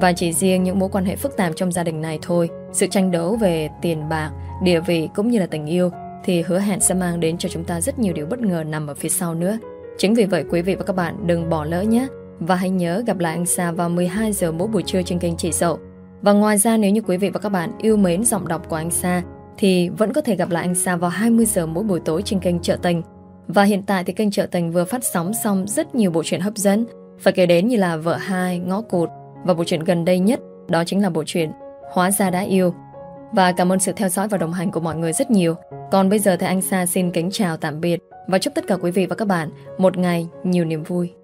Và chỉ riêng những mối quan hệ phức tạp trong gia đình này thôi, sự tranh đấu về tiền bạc, địa vị cũng như là tình yêu thì hứa hẹn sẽ mang đến cho chúng ta rất nhiều điều bất ngờ nằm ở phía sau nữa. Chính vì vậy quý vị và các bạn đừng bỏ lỡ nhé. Và hãy nhớ gặp lại anh Sa vào 12 giờ mỗi buổi trưa trên kênh Chị Dậu. Và ngoài ra nếu như quý vị và các bạn yêu mến giọng đọc của anh Sa thì vẫn có thể gặp lại anh Sa vào 20 giờ mỗi buổi tối trên kênh Trợ Tình. Và hiện tại thì kênh Trợ Tình vừa phát sóng xong rất nhiều bộ truyện hấp dẫn. Phải kể đến như là Vợ hai, Ngõ Cụt và bộ truyện gần đây nhất đó chính là bộ truyện Hóa ra đã yêu. Và cảm ơn sự theo dõi và đồng hành của mọi người rất nhiều. Còn bây giờ thì anh Sa xin kính chào tạm biệt và chúc tất cả quý vị và các bạn một ngày nhiều niềm vui.